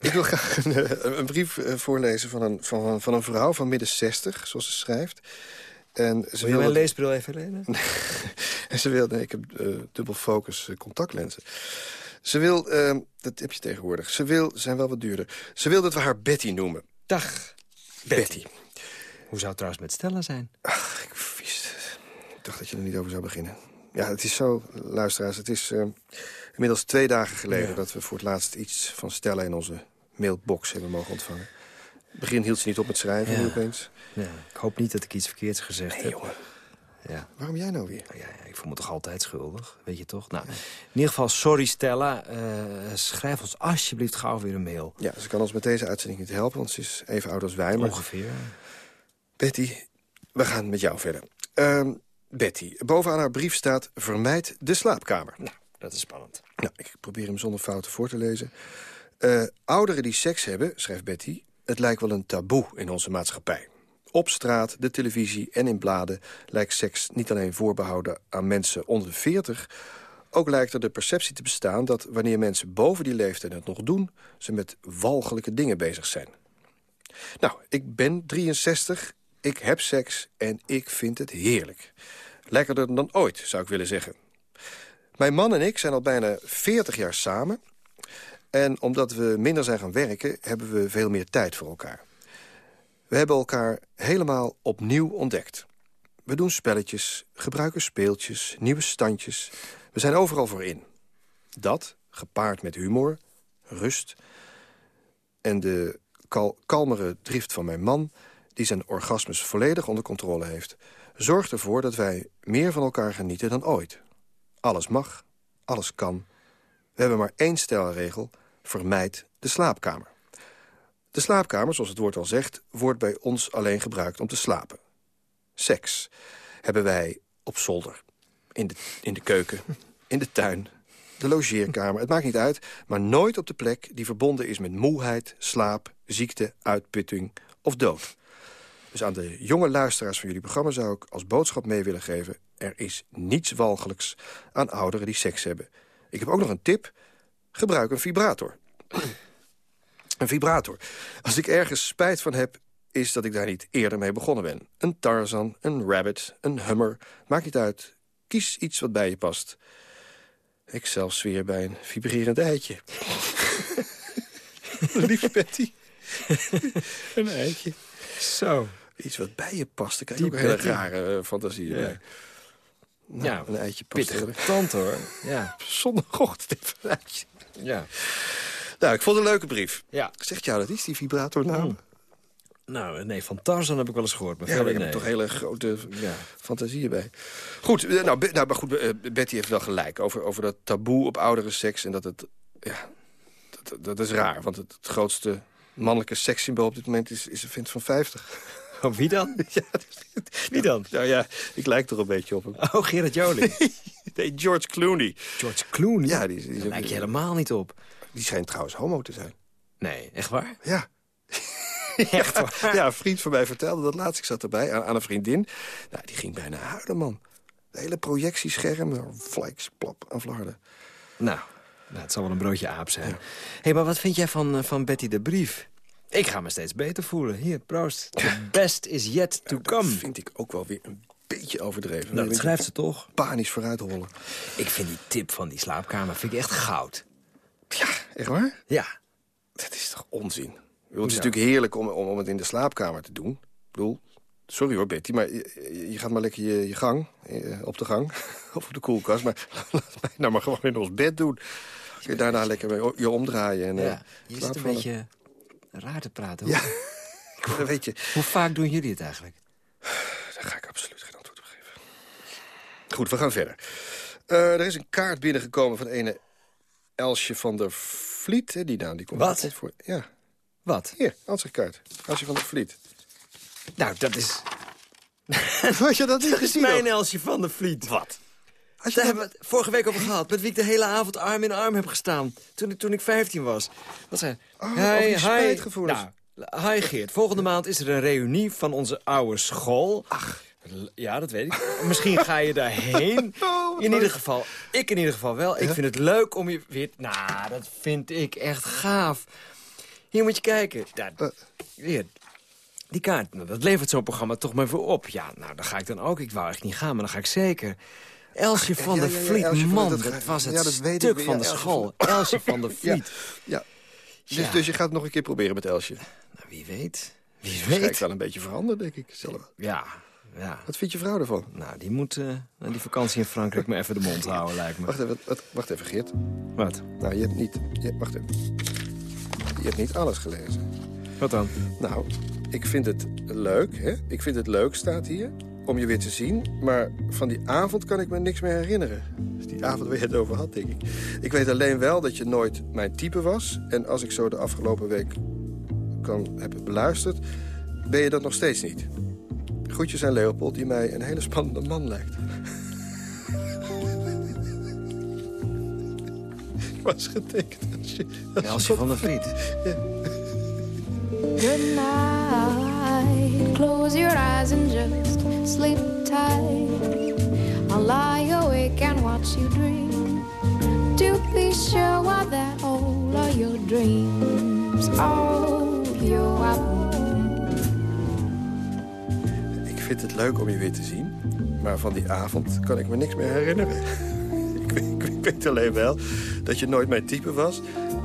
Ik wil graag een, eh, een brief eh, voorlezen van een, van, van een vrouw van midden 60, zoals ze schrijft. En ze Wil je mijn leesbril even lenen? En ze wil, nee, ik heb eh, dubbel focus contactlenzen. Ze wil, eh, dat heb je tegenwoordig. Ze wil, zijn wel wat duurder. Ze wil dat we haar Betty noemen. Dag. Betty. Hoe zou het trouwens met Stella zijn? Ach, ik het. Ik dacht dat je er niet over zou beginnen. Ja, het is zo, luisteraars. Het is eh, inmiddels twee dagen geleden... dat we voor het laatst iets van Stella in onze mailbox hebben mogen ontvangen. In het begin hield ze niet op met schrijven, Ja. nu opeens. Ja, ik hoop niet dat ik iets verkeerds gezegd Nee, heb. jongen. Ja. Waarom jij nou weer? Ja, ja, ik voel me toch altijd schuldig, weet je toch? Nou, in ieder geval, sorry Stella. eh, schrijf ons alsjeblieft gauw weer een mail. Ja, ze kan ons met deze uitzending niet helpen, want ze is even oud als wij. Maar Ongeveer. Betty, we gaan met jou verder. Ehm, Betty, bovenaan haar brief staat... vermijd de slaapkamer. Nou, dat is spannend. Nou, ik probeer hem zonder fouten voor te lezen. Eh, ouderen die seks hebben, schrijft Betty... het lijkt wel een taboe in onze maatschappij. Op straat, de televisie en in bladen lijkt seks niet alleen voorbehouden aan mensen onder de 40... ook lijkt er de perceptie te bestaan dat wanneer mensen boven die leeftijd het nog doen... ze met walgelijke dingen bezig zijn. Nou, ik ben 63, ik heb seks en ik vind het heerlijk. Lekkerder dan ooit, zou ik willen zeggen. Mijn man en ik zijn al bijna 40 jaar samen. En omdat we minder zijn gaan werken, hebben we veel meer tijd voor elkaar. We hebben elkaar helemaal opnieuw ontdekt. We doen spelletjes, gebruiken speeltjes, nieuwe standjes. We zijn overal voor in. Dat, gepaard met humor, rust... en de kal kalmere drift van mijn man... die zijn orgasmes volledig onder controle heeft... zorgt ervoor dat wij meer van elkaar genieten dan ooit. Alles mag, alles kan. We hebben maar één stelregel, vermijd de slaapkamer. De slaapkamer, zoals het woord al zegt, wordt bij ons alleen gebruikt om te slapen. Seks hebben wij op zolder, in de, in de keuken, in de tuin, de logeerkamer. Het maakt niet uit, maar nooit op de plek die verbonden is met moeheid, slaap, ziekte, uitputting of dood. Dus aan de jonge luisteraars van jullie programma zou ik als boodschap mee willen geven... er is niets walgelijks aan ouderen die seks hebben. Ik heb ook nog een tip. Gebruik een vibrator. een vibrator. Als ik ergens spijt van heb, is dat ik daar niet eerder mee begonnen ben. Een Tarzan, een Rabbit, een Hummer, maakt niet uit. Kies iets wat bij je past. Ik zelf zweer bij een vibrerend eitje. Lieve Betty. een eitje. Zo. Iets wat bij je past. Daar krijg ik ook een hele rare eh, fantasie bij. Nou, Ja, een eitje. Pittige tand hoor. Ja. Zondagochtend een eitje. ja. Nou, ik vond het een leuke brief. Ja. Zegt jou dat iets, die vibrator nou? Nou, nee, van Tarzan heb ik wel eens gehoord. Maar Ja, verder ik heb toch hele grote Ja. fantasieën bij. Goed, eh, nou, nou maar goed, eh, Betty heeft wel gelijk over, over dat taboe op oudere seks. En dat het, ja, dat, dat is raar. Want het, het grootste mannelijke sekssymbool op dit moment is, is een vent van 50. Oh, wie dan? Ja, Wie dan? nou ja, ik lijk er een beetje op hem. Oh, Gerard Joling. Nee, George Clooney. George Clooney? Ja, die, die, is Daar ook- lijk je helemaal niet op. die schijnt trouwens homo te zijn. Nee, echt waar? Ja. Echt waar? Ja, een vriend van mij vertelde dat laatst. Ik zat erbij aan, aan een vriendin. Nou, die ging bijna huilen, man. De hele projectiescherm, flikes, plap en flarden. Nou, nou, het zal wel een broodje aap zijn. Hé, hey, maar wat vind jij van, eh, van Betty de Brief? Ik ga me steeds beter voelen. Hier, proost. The best is yet to Dat come. vind ik ook wel weer een beetje overdreven. Nou, dat schrijft ze toch? Panisch vooruit hollen. Ik vind die tip van die slaapkamer vind ik echt goud. Ja, echt waar? Ja. Dat is toch onzin? Bedoel, Het is natuurlijk heerlijk om, om, om het in de slaapkamer te doen. Ik bedoel, sorry hoor Betty, maar je, je gaat maar lekker je, je gang, eh, op de gang, of op de koelkast. Maar laat mij nou maar gewoon in ons bed doen. Kun je daarna lekker mee je omdraaien. En, ja. eh, Je zit slaap een beetje raar te praten. Ja. Hoor. Dan weet je, Hoe vaak doen jullie het eigenlijk? daar ga ik absoluut geen antwoord op geven. Goed, we gaan verder. Eh, er is een kaart binnengekomen van ene Elsje van der Vliet. Hè, die naam die komt Wat? voor. Ja, Wat? hier, ansichtkaart. Elsje van der Vliet. Nou, dat is... Had je dat niet Dat gezien? mijn? Elsje van de Vliet. Wat? Daar dat- hebben we het vorige week over gehad. Met wie ik de hele avond arm in arm heb gestaan. Toen ik, toen ik 15 was. Wat zei Oh, die spijtgevoelens. Nou, hi Geert. Volgende maand is er een reunie van onze oude school. Ach. Ja, dat weet ik. Misschien ga je daarheen. Oh, In ieder geval, ik in ieder geval wel. Ik vind het leuk om je weer... Nou, dat vind ik echt gaaf. Hier moet je kijken. Daar, Eh. hier, die kaart, dat levert zo'n programma toch maar voor op. Ja, nou, dan ga ik dan ook. Ik wou echt niet gaan, maar dan ga ik zeker. Elsje van ja, der ja, ja, Vliet, man, dat was het ik stuk van de school. Elsje van der Vliet. ja. Dus, dus je gaat het nog een keer proberen met Elsje. Nou, wie weet. Wie Waarschijnlijk weet. wel een beetje veranderd, denk ik. Zelf. Ja, ja. Wat vindt je vrouw ervan? Nou, die moet eh, die vakantie in Frankrijk maar even de mond houden, lijkt me. Wacht even, wat- wacht even Geert. Wat? Nou, je hebt niet... Je, wacht even. Je hebt niet alles gelezen. Wat dan? Nou, ik vind het leuk, hè? Ik vind het leuk, staat hier, om je weer te zien. Maar van die avond kan ik me niks meer herinneren. Dus die avond waar je het over had, denk ik. Ik weet alleen wel dat je nooit mijn type was. En als ik zo de afgelopen week kan hebben beluisterd... ben je dat nog steeds niet. Groetjes aan Leopold, die mij een hele spannende man lijkt. Ik was getekend als je... als je van der Vliet. Good Close your eyes and just sleep tight. I'll lie awake and watch you dream. To be sure what that all are your dreams. Oh, you are vind het leuk om je weer te zien. Maar van die avond kan ik me niks meer herinneren. ik, weet, ik weet alleen wel dat je nooit mijn type was.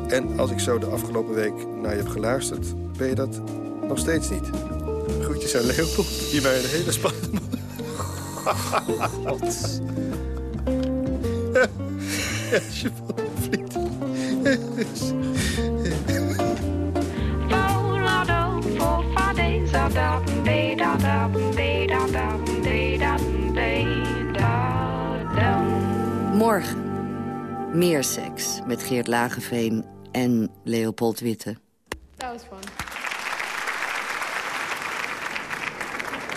En als ik zo de afgelopen week naar je heb geluisterd... ben je dat nog steeds niet. Groetjes aan Leopold, die een hele spannende... God. Ja, ja, Vliet. Morgen. Meer seks met Geert Lageveen en Leopold Witte. That was fun.